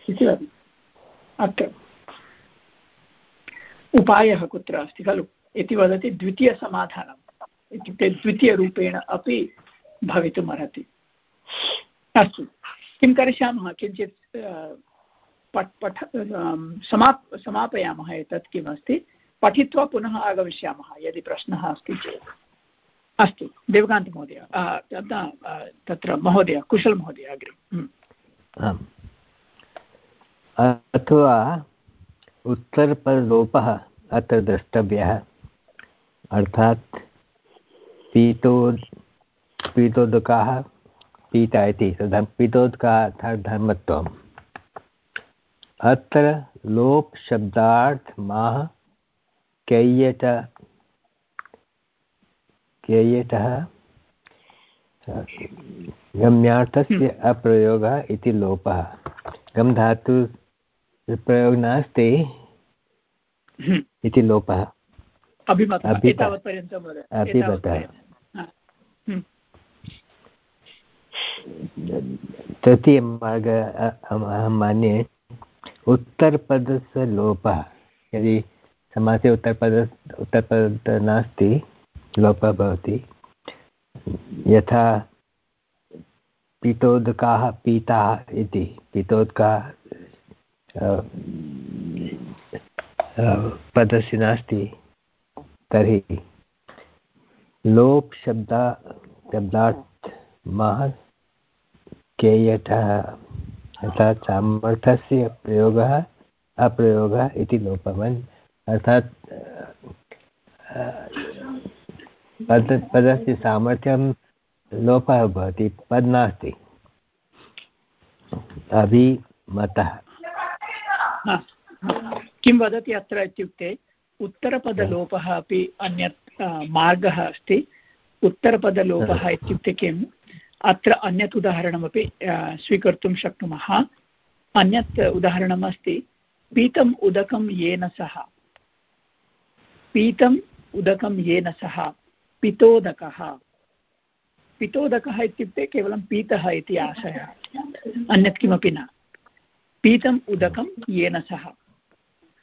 Speaker 1: इति वदति। अत्र उपायः कुत्र अस्ति खलु? इति वदति द्वितीयसमाधानम्। इत्युक्ते द्वितीयरूपेण अपि भवितुमर्हति। अस्तु। किं करिष्यामः? किञ्चित् पठ पठ समाप्, समापयामः एतत् किमस्ति? पठित्वा पुनः आगमिष्यामः यदि प्रश्नः अस्ति चेत्। अस्तु देवकान्तमहोदय तत्र महोदय, कुशलमहोदय अग्रे।
Speaker 3: आम्। अथवा उत्तरपरलोपः अत्र द्रष्टव्यः। अर्थात् पीतो पीतोदकाः पीता इति पीतोदकाः अर्थात् धर्मत्वम्। अत्र लोपशब्दार्थमाः कैयट कैयटः गम्यार्थस्य हम्म। अप्रयोगः इति लोपः। गम् धातु प्रयोगः नास्ति हम्म। इति लोपः।
Speaker 1: अभिमतः
Speaker 3: हम्म। तृतीयमार्ग अहं मन्ये उत्तरपदस्य लोपः। यदि समासे उत्तरपद उत्तरपद नास्ति लोपः भवति यथा पीतोदकाः पीताः इति। पीतोदकाः पदस्य नास्ति। तर्हि लोप् शब्दा शब्दात् मः केयटः। अर्थात् सामर्थ्यस्य प्रयोगः, अप्रयोगः इति लोपमन्। अर्थात् पद पदस्य सामर्थ्यं लोपः भवति पद् नास्ति। अभिमतः।
Speaker 1: किं वदति अत्र इत्युक्ते उत्तरपदलोपः अपि अन्यत् मार्गः अस्ति। उत्तरपदलोपः इत्युक्ते किम्? अत्र अन्यत् उदाहरणमपि स्वीकर्तुं शक्नुमः। अन्यत् उदाहरणमस्ति पीतम् उदकं येन सह। पीतम् उदकं येन सह। पितोदकः। पितोदकः इत्युक्ते केवलं पीतः इति आशयः। अन्यत् किमपि न। पीतम् उदकं येन सह।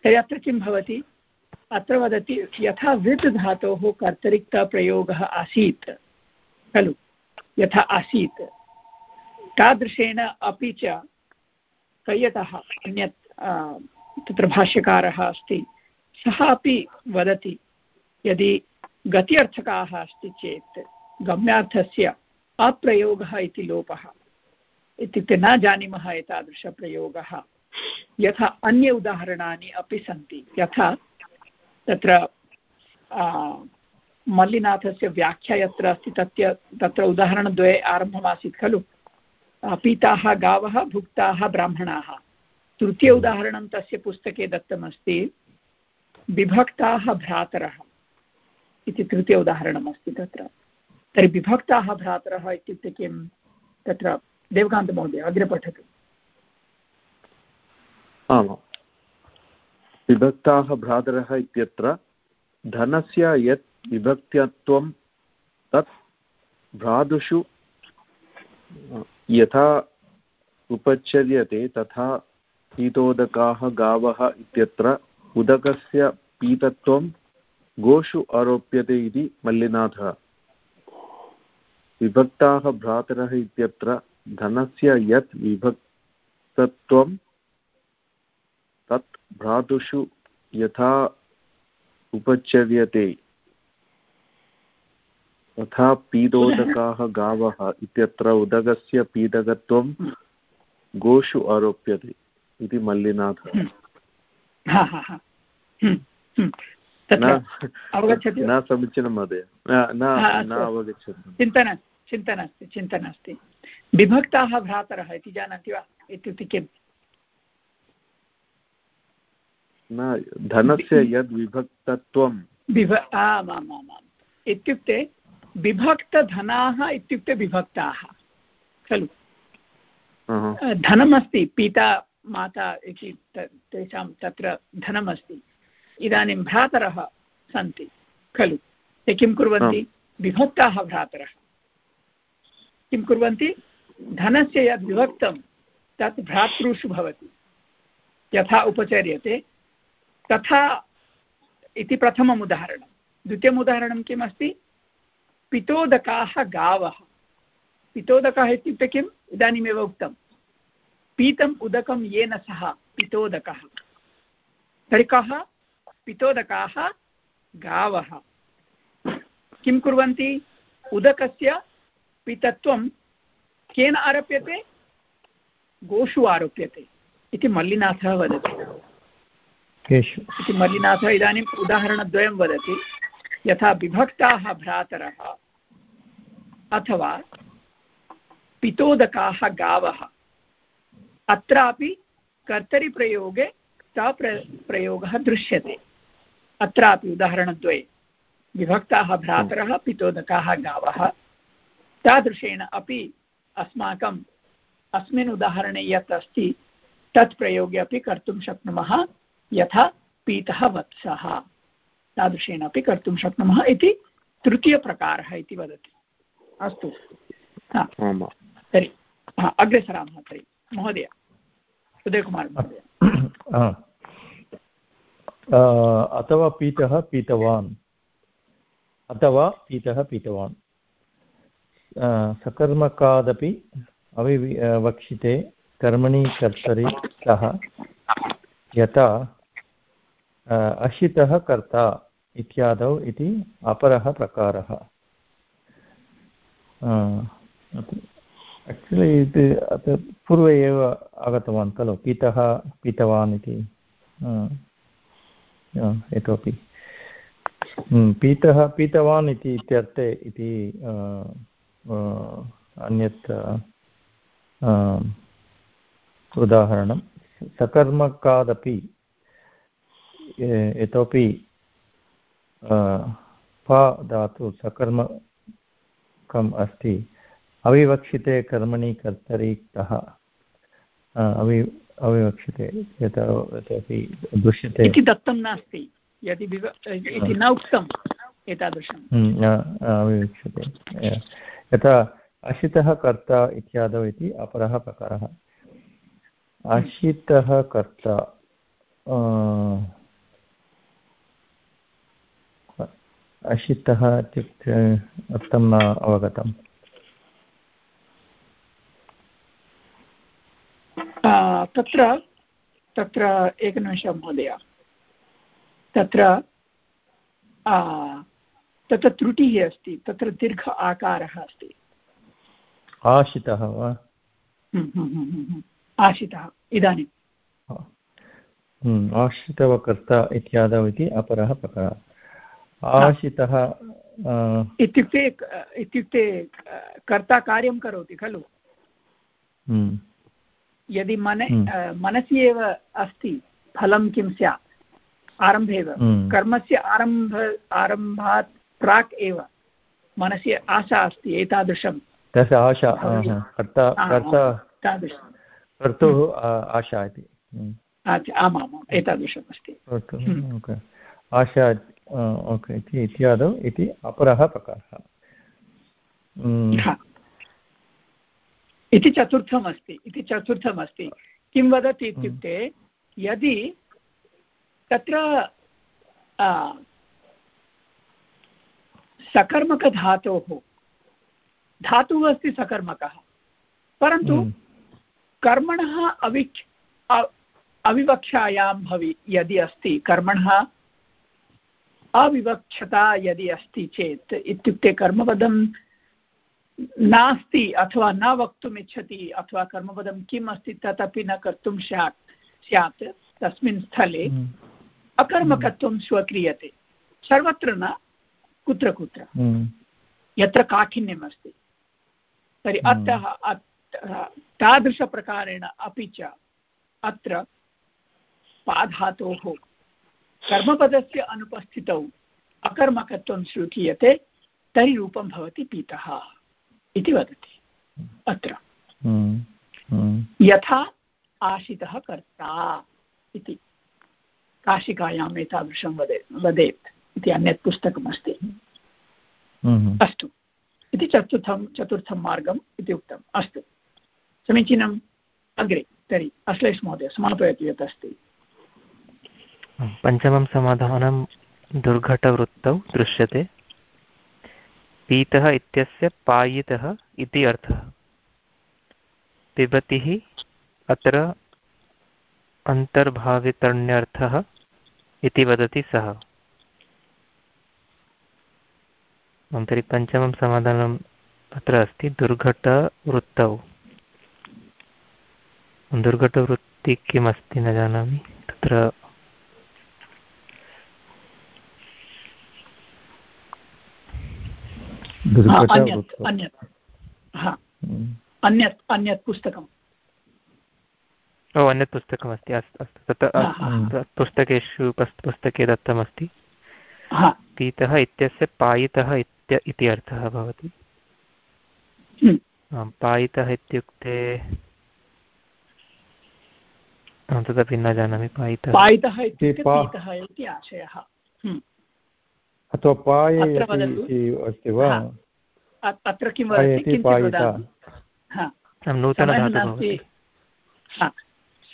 Speaker 1: तर्हि अत्र किं भवति? अत्र वदति यथा विद् धातोः कर्तरिक्तप्रयोगः आसीत्, खलु? यथा आसीत्। तादृशेन अपि च कैयटः अन्यत् तत्र भाष्यकारः अस्ति, सः अपि वदति, यदि गत्यर्थकाः अस्ति चेत् गम्यार्थस्य अप्रयोगः इति लोपः। इत्युक्ते न जानीमः एतादृशप्रयोगः। यथा अन्य उदाहरणानि अपि सन्ति। यथा तत्र मल्लिनाथस्य व्याख्या यत्र अस्ति, तस्य, तत्र उदाहरणद्वये आरम्भमासीत् खलु। पीताः गावः, भुक्ताः ब्राह्मणाः। तृतीय उदाहरणं तस्य पुस्तके दत्तमस्ति। विभक्ताः भ्रातरः। इति तृतीय उदाहरणमस्ति तत्र। तर्हि विभक्ताः भ्रातरः इत्युक्ते किं तत्र देवकान्तमहोदय, अग्रे पठतु।
Speaker 4: आमां। विभक्ताः भ्रातरः इत्यत्र धनस्य यत् विभक्त्यत्वं तत् भ्रातुषु यथा उपचर्यते तथा पीतोदकाः गावः इत्यत्र उदकस्य पीतत्वं गोषु आरोप्यते इति मल्लिनाथः। विभक्ताः भ्रातरः इत्यत्र धनस्य यत् विभक्तत्वं तत् भ्रातुषु यथा उपचर्यते। तथा पीदोदकाः गावः इत्यत्र उदकस्य पीदकत्वं गोषु आरोप्यते इति मल्लिनाथः। (laughs) (laughs) न समीचीनं महोदय। न अवगच्छति।
Speaker 1: चिन्ता नास्ति चिन्ता नास्ति चिन्ता नास्ति। विभक्ताः भ्रातरः इति जानाति वा? इत्युक्ते किम्?
Speaker 4: न धनस्य यद् विभक्तत्वं
Speaker 1: विभ आम् आम् आम् आम् इत्युक्ते विभक्तधनाः इत्युक्ते विभक्ताः खलु? धनमस्ति पिता माता इति तेषां तत्र धनमस्ति। इदानीं भ्रातरः सन्ति खलु? ते किं कुर्वन्ति? विभक्ताः भ्रातरः। किं कुर्वन्ति? धनस्य यद् विभक्तं तत् भ्रातृषु भवति। यथा उपचर्यते तथा इति प्रथमम् उदाहरणं। द्वितीयम् उदाहरणं किम् अस्ति? पितोदकाः गावः। पितोदकः इत्युक्ते किम्? इदानीमेव उक्तं। पीतम् उदकं येन सह पितोदकः। तर्हि कः? पितोदकाः गावः। किं कुर्वन्ति? उदकस्य पितत्वं केन आरोप्यते? गोषु आरोप्यते। इति मल्लिनाथः वदति। इति मल्लिनाथः इदानीम् उदाहरणद्वयं वदति। यथा विभक्ताः भ्रातरः अथवा पितोदकाः गावः। अत्रापि कर्तरिप्रयोगे तप्र प्रयोगः दृश्यते। अत्रापि उदाहरणद्वये। विभक्ताः भ्रातरः पितोदकाः गावः। तादृशेन अपि अस्माकम् अस्मिन् उदाहरणे यत् अस्ति तत् प्रयोगे अपि कर्तुं शक्नुमः यथा पीतः वत्सः। तादृशेन अपि कर्तुं शक्नुमः इति तृतीयप्रकारः इति वदति। अस्तु। तर्हि अग्रे सरामः तर्हि। महोदय उदयकुमार् महोदय
Speaker 5: अथवा पीतः पीतवान्। अथवा पीतः पीतवान्। सकर्मकादपि अविवक्षिते कर्मणि कर्तरि सः यथा अशितः कर्ता इत्यादौ इति अपरः प्रकारः। आक्चुलि इति पूर्वे एव आगतवान् खलु, पीतः पीतवान् इति। इतोपि. पीतः पीतवान् इति इत्यर्थे इति अन्यत् उदाहरणं. सकर्मकादपि इतोपि प धातु सकर्मकम् अस्ति. अविवक्षिते कर्मणि कर्तरि कः अवि अविवक्षिते दृश्यते।
Speaker 1: इति दत्तं नास्ति। यदि इति न उक्तम् एतादृशम्।
Speaker 5: अविवक्षते यथा अशितः कर्ता इत्यादौ इति अपरः प्रकारः। अशितः कर्ता अशितः इत्युक्ते अर्थं न अवगतम्।
Speaker 1: तत्र तत्र एकनिमिषं महोदय। तत्र तत्र त्रुटिः अस्ति तत्र दीर्घ आकारः अस्ति।
Speaker 5: आशितः वा?
Speaker 1: हम्म, हम्म, हम्म, आशितः इदानीं।
Speaker 5: आश्रितवकर्ता इत्यादौ इति अपरः प्रकारः। आशितः
Speaker 1: इत्युक्ते इत्युक्ते कर्ता कार्यं करोति खलु। यदि मन मनसि एव अस्ति फलं किं स्यात्? आरम्भे एव। कर्मस्य आरंभ आरम्भात् प्राक् एव। मनसि आशा अस्ति एतादृशं।
Speaker 5: तस्य आशा कर्ता कर्ता कर्तुः आशा इति।
Speaker 1: आमामाम् एतादृशम् अस्ति
Speaker 5: आशा ओके इति इत्यादौ इति अपरः प्रकारः।
Speaker 1: इति चतुर्थम् अस्ति इति चतुर्थम् अस्ति किं वदति इत्युक्ते यदि तत्र सकर्मकधातोः धातुः अस्ति सकर्मकः परन्तु कर्मणः अविक् अविवक्षायां भवि यदि अस्ति कर्मणः अविवक्षता यदि अस्ति चेत् इत्युक्ते कर्मपदं नास्ति अथवा न वक्तुम् इच्छति अथवा कर्मपदं किम् अस्ति तदपि न कर्तुं स्यात् स्यात् तस्मिन् स्थले हम्म। अकर्मकत्वं स्वीक्रियते सर्वत्र न कुत्र कुत्र हम्म। यत्र काठिन्यम् अस्ति तर्हि हम्म। अतः तादृशप्रकारेण अपि च अत्र पाधातोः कर्मपदस्य अनुपस्थितौ अकर्मकत्वं स्वीक्रियते तर्हि रूपं भवति पीतः इति वदति। अत्र। यथा आशितः कर्ता इति। काशिकायाम् एतादृशं वदे वदेत् इति अन्यत् पुस्तकमस्ति। अस्तु। इति चतुर्थं चतुर्थं मार्गम् इति उक्तम्। अस्तु। समीचीनम्। अग्रे तर्हि अश्लेष महोदय समापयतु यत् अस्ति।
Speaker 6: पञ्चमं समाधानं दुर्घटवृत्तौ दृश्यते। पीतः इत्यस्य पायितः इति अर्थः। पिबतिः अत्र अन्तर्भावितर्ण्यर्थः इति वदति सः। तर्हि पञ्चमं समाधानम् अत्र अस्ति, दुर्घटवृत्तौ। दुर्घटवृत्ति किमस्ति न जानामि। तत्र
Speaker 1: अन्यत् अन्यत्। अन्यत् पुस्तकम्।
Speaker 6: ओ अन्यत् पुस्तकमस्ति अस्तु अस्तु। तत्र पुस्तकेषु पुस्तके दत्तमस्ति। पीतः इत्यस्य पायितः इति अर्थः भवति। हम्म। पायितः इत्युक्ते तदपि न जानामि पायितः।
Speaker 1: पायितः इति आशयः। हम्म।
Speaker 5: अथवा पाययति अस्ति वा?
Speaker 1: अत्र किं वदति?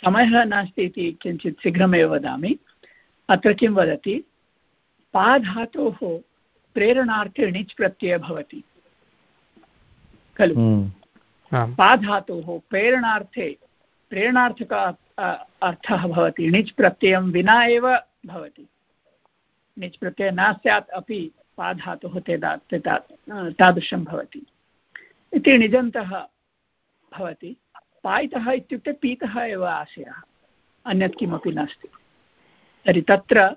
Speaker 1: समयः नास्ति। इति किञ्चित् शीघ्रमेव वदामि। अत्र किं वदति? पाधातोः प्रेरणार्थे णिच् प्रत्ययः भवति। खलु? हम्म। पाधातोः प्रेरणार्थे प्रेरणार्थक अर्थः भवति। णिच् प्रत्ययं विना एव भवति। णिच् प्रत्ययः न स्यात् अपि पाधातुः ते तादृशं भवति। इति निजन्तः भवति। पायितः इत्युक्ते पीतः एव आशयः। अन्यत् किमपि नास्ति। तर्हि तत्र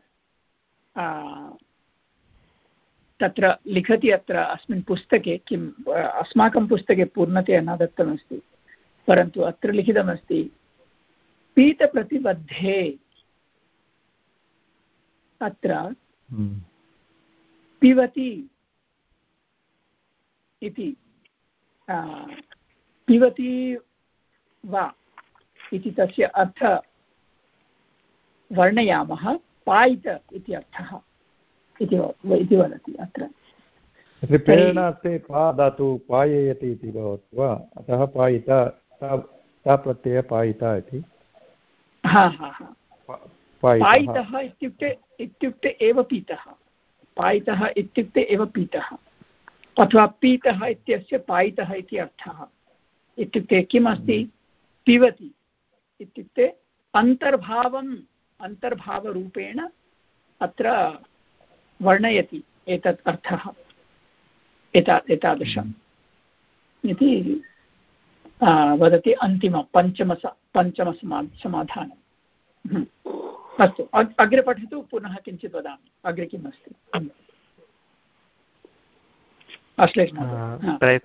Speaker 1: तत्र लिखति अत्र अस्मिन् पुस्तके किम् अस्माकं पुस्तके पूर्णतया न दत्तमस्ति। परन्तु अत्र लिखितमस्ति, पीतप्रतिबद्धे अत्र हम्म। पिबति इति पिबति वा इति तस्य अर्थ वर्णयामः पायित इति अर्थः इति वदति अत्र।
Speaker 5: प्रेरणार्थे पा धातु पाययति इति भवति वा अतः पायिता सा प्रत्ययः पायिता इति।
Speaker 1: हा हा हा। पायितः इत्युक्ते इत्युक्ते एव पीतः। पायितः इत्युक्ते एव पीतः। अथवा पीतः इत्यस्य पायितः इति अर्थः। इत्युक्ते किम् अस्ति पिबति। इत्युक्ते अन्तर्भावम्, अन्तर्भावरूपेण अत्र वर्णयति एतत् अर्थः। एता, एतादृशम्। इति वदति अन्तिमं, पञ्चमस, पञ्चमसमा समाधानम्। अस्तु अग्रे पठतु पुनः किञ्चित् वदामि। अग्रे किम् अस्ति।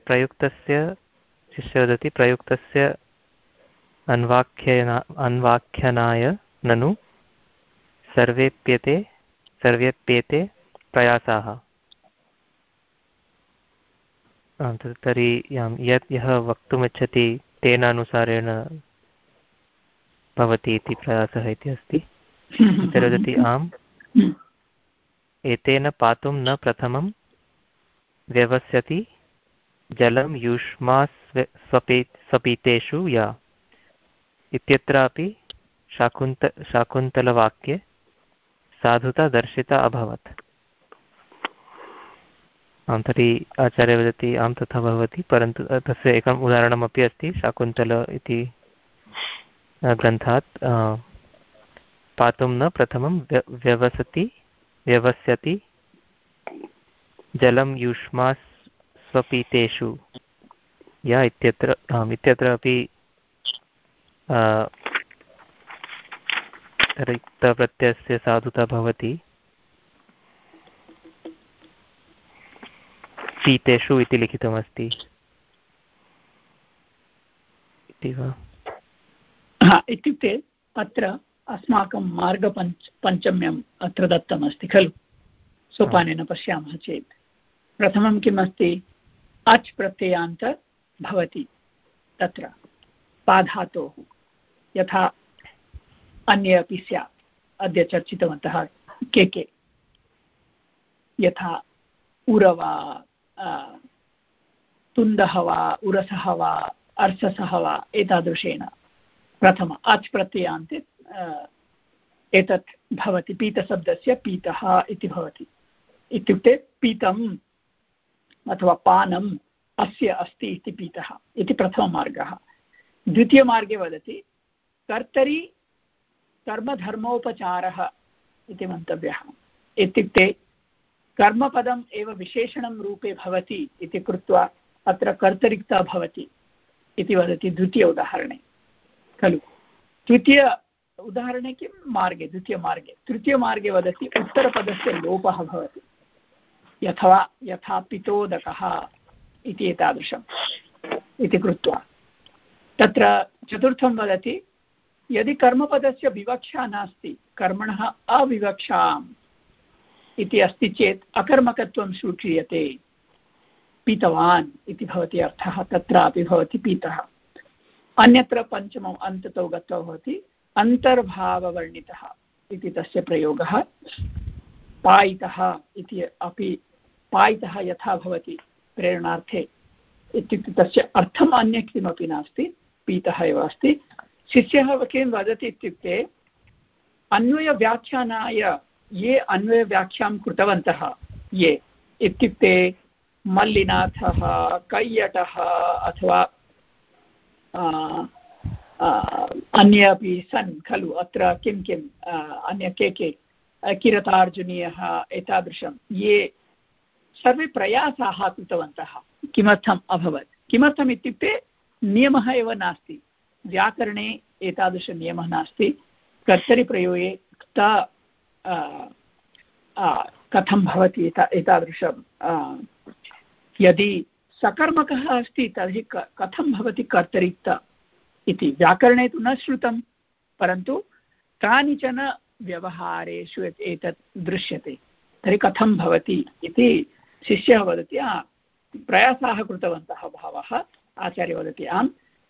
Speaker 6: प्रयुक्तस्य शिष्य वदति प्रयुक्तस्य अन्वाख्यना अन्वाख्यनाय ननु सर्वेप्यते सर्वेप्येते प्रयासाः। तर्हि यत् यः वक्तुमिच्छति तेन अनुसारेण भवति इति प्रयासः इति अस्ति। वदति (laughs) आम्। एतेन पातुं न प्रथमं व्यवस्यति जलं युष्मा स्वपे स्वपीतेषु या। इत्यत्रापि शाकुन्त शाकुन्तलवाक्ये साधुता दर्शिता अभवत्। आं तर्हि आचार्य वदति आं तथा भवति परन्तु तस्य एकम् उदाहरणमपि अस्ति शाकुन्तल इति ग्रन्थात् पातुं न प्रथमं व्यवसति, व्यवस्यति। जलं युष्मा स्वपीतेषु। या इत्यत्र आम् इत्यत्र अपि रिक्तप्रत्ययस्य साधुता भवति। पीतेषु इति लिखितमस्ति। इति वा?
Speaker 1: इत्युक्ते अत्र अस्माकं मार्गपञ्च पञ्चम्यम् अत्र दत्तमस्ति, खलु? सोपानेन पश्यामः चेत्। प्रथमं किम् अस्ति अच् प्रत्ययान्त भवति, तत्र, पाधातोः। यथा अन्ये अपि स्यात्, अद्य चर्चितवन्तः के के। यथा उरवा तुन्दः वा, उरसः वा, अर्ससः वा, एतादृशेन। प्रथम, अच् प्रत्ययान्ते एतत् भवति, पीतशब्दस्य पीतः इति भवति। इत्युक्ते पीतम् अथवा पानम् अस्य अस्ति इति पीतः इति प्रथममार्गः। द्वितीयमार्गे वदति, कर्तरि कर्मधर्मोपचारः इति मन्तव्यः। इत्युक्ते कर्मपदम् एव विशेषणं रूपे भवति इति कृत्वा अत्र कर्तरिक्ता भवति इति वदति द्वितीय उदाहरणे। खलु? तृतीय उदाहरणे किं? मार्गे द्वितीयमार्गे तृतीयमार्गे वदति, उत्तरपदस्य लोपः भवति। यथा यथा पितोदकः इति एतादृशम्, इति कृत्वा। तत्र चतुर्थं वदति, यदि कर्मपदस्य विवक्षा नास्ति, कर्मणः अविवक्षाम् इति अस्ति चेत् अकर्मकत्वं स्वीक्रियते पीतवान् इति भवति अर्थः, तत्रापि भवति पीतः। अन्यत्र पञ्चमम् अन्ततो गत्वा भवति अन्तर्भाववर्णितः इति तस्य प्रयोगः। पायितः इति अपि, पायितः यथा भवति प्रेरणार्थे इत्युक्ते तस्य अर्थम् अन्यत् किमपि नास्ति, पीतः एव अस्ति। शिष्यः किं वदति इत्युक्ते, अन्वयव्याख्यानाय ये अन्वयव्याख्यां कृतवन्तः, ये, इत्युक्ते मल्लिनाथः, कैयटः अथवा अन्ये अपि सन् खलु अत्र किं किम् अन्य के के किरतार्जुनीयः एतादृशं, ये सर्वे प्रयासाः कृतवन्तः, किमर्थम् अभवत्? किमर्थम् इत्युक्ते नियमः एव नास्ति। व्याकरणे एतादृशनियमः नास्ति। कर्तरिप्रयोगे कथं भवति एता, एतादृशं यदि सकर्मकः अस्ति तर्हि कथं भवति कर्तरिक्त? इति व्याकरणे तु न श्रुतं, परन्तु कानिचन व्यवहारेषु एतत् दृश्यते। तर्हि कथं भवति इति शिष्यः वदति प्रयासाः कृतवन्तः बहवः आचार्य वदति, आम्,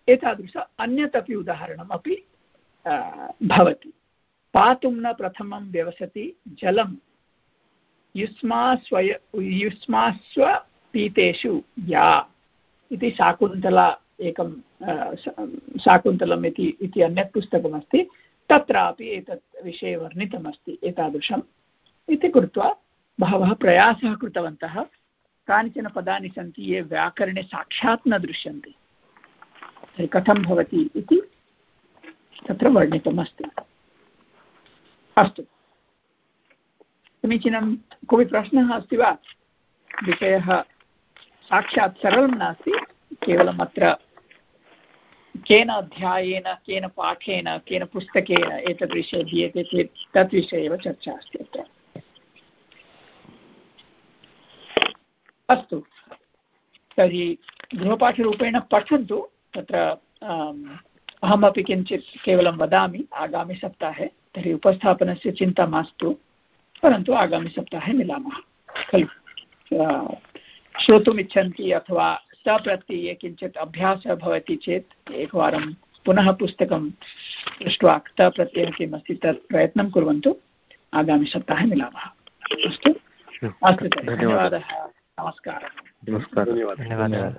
Speaker 1: एतादृश अन्यत् अपि उदाहरणमपि भवति। पातुं न प्रथमं व्यवसति जलं। युष्मास्वय युष्मास्वपीतेषु या। इति शाकुन्तला एकं शाकुन्तलम् इति इति अन्यत् पुस्तकमस्ति, तत्रापि एतत् विषये वर्णितमस्ति एतादृशम्। इति कृत्वा बहवः प्रयासः कृतवन्तः, कानिचन पदानि सन्ति ये व्याकरणे साक्षात् न दृश्यन्ते। तर्हि कथं भवति इति तत्र वर्णितम् अस्ति। अस्तु समीचीनं कोऽपि प्रश्नः अस्ति वा? विषयः साक्षात् सरलं नास्ति, केवलम् अत्र केन अध्यायेन, केन पाठेन, केन पुस्तकेन एतद्विषये दीयते चेत् तद्विषये एव चर्चा अस्ति अत्र। अस्तु। तर्हि गृहपाठरूपेण पठन्तु। तत्र अहमपि किञ्चित् केवलं वदामि, आगामिसप्ताहे। तर्हि उपस्थापनस्य चिन्ता मास्तु। परन्तु आगामिसप्ताहे मिलामः। खलु। श्रोतुमिच्छन्ति अथवा सप्रत्यये किञ्चित् अभ्यासः भवति चेत् एकवारं पुनः पुस्तकं दृष्ट्वा क्तप्रत्ययः किम् अस्ति तत् प्रयत्नं कुर्वन्तु। आगामिसप्ताहे मिलामः। अस्तु? अस्तु धन्यवादः। नमस्कारः।
Speaker 4: नमस्कारः।
Speaker 6: धन्यवादः।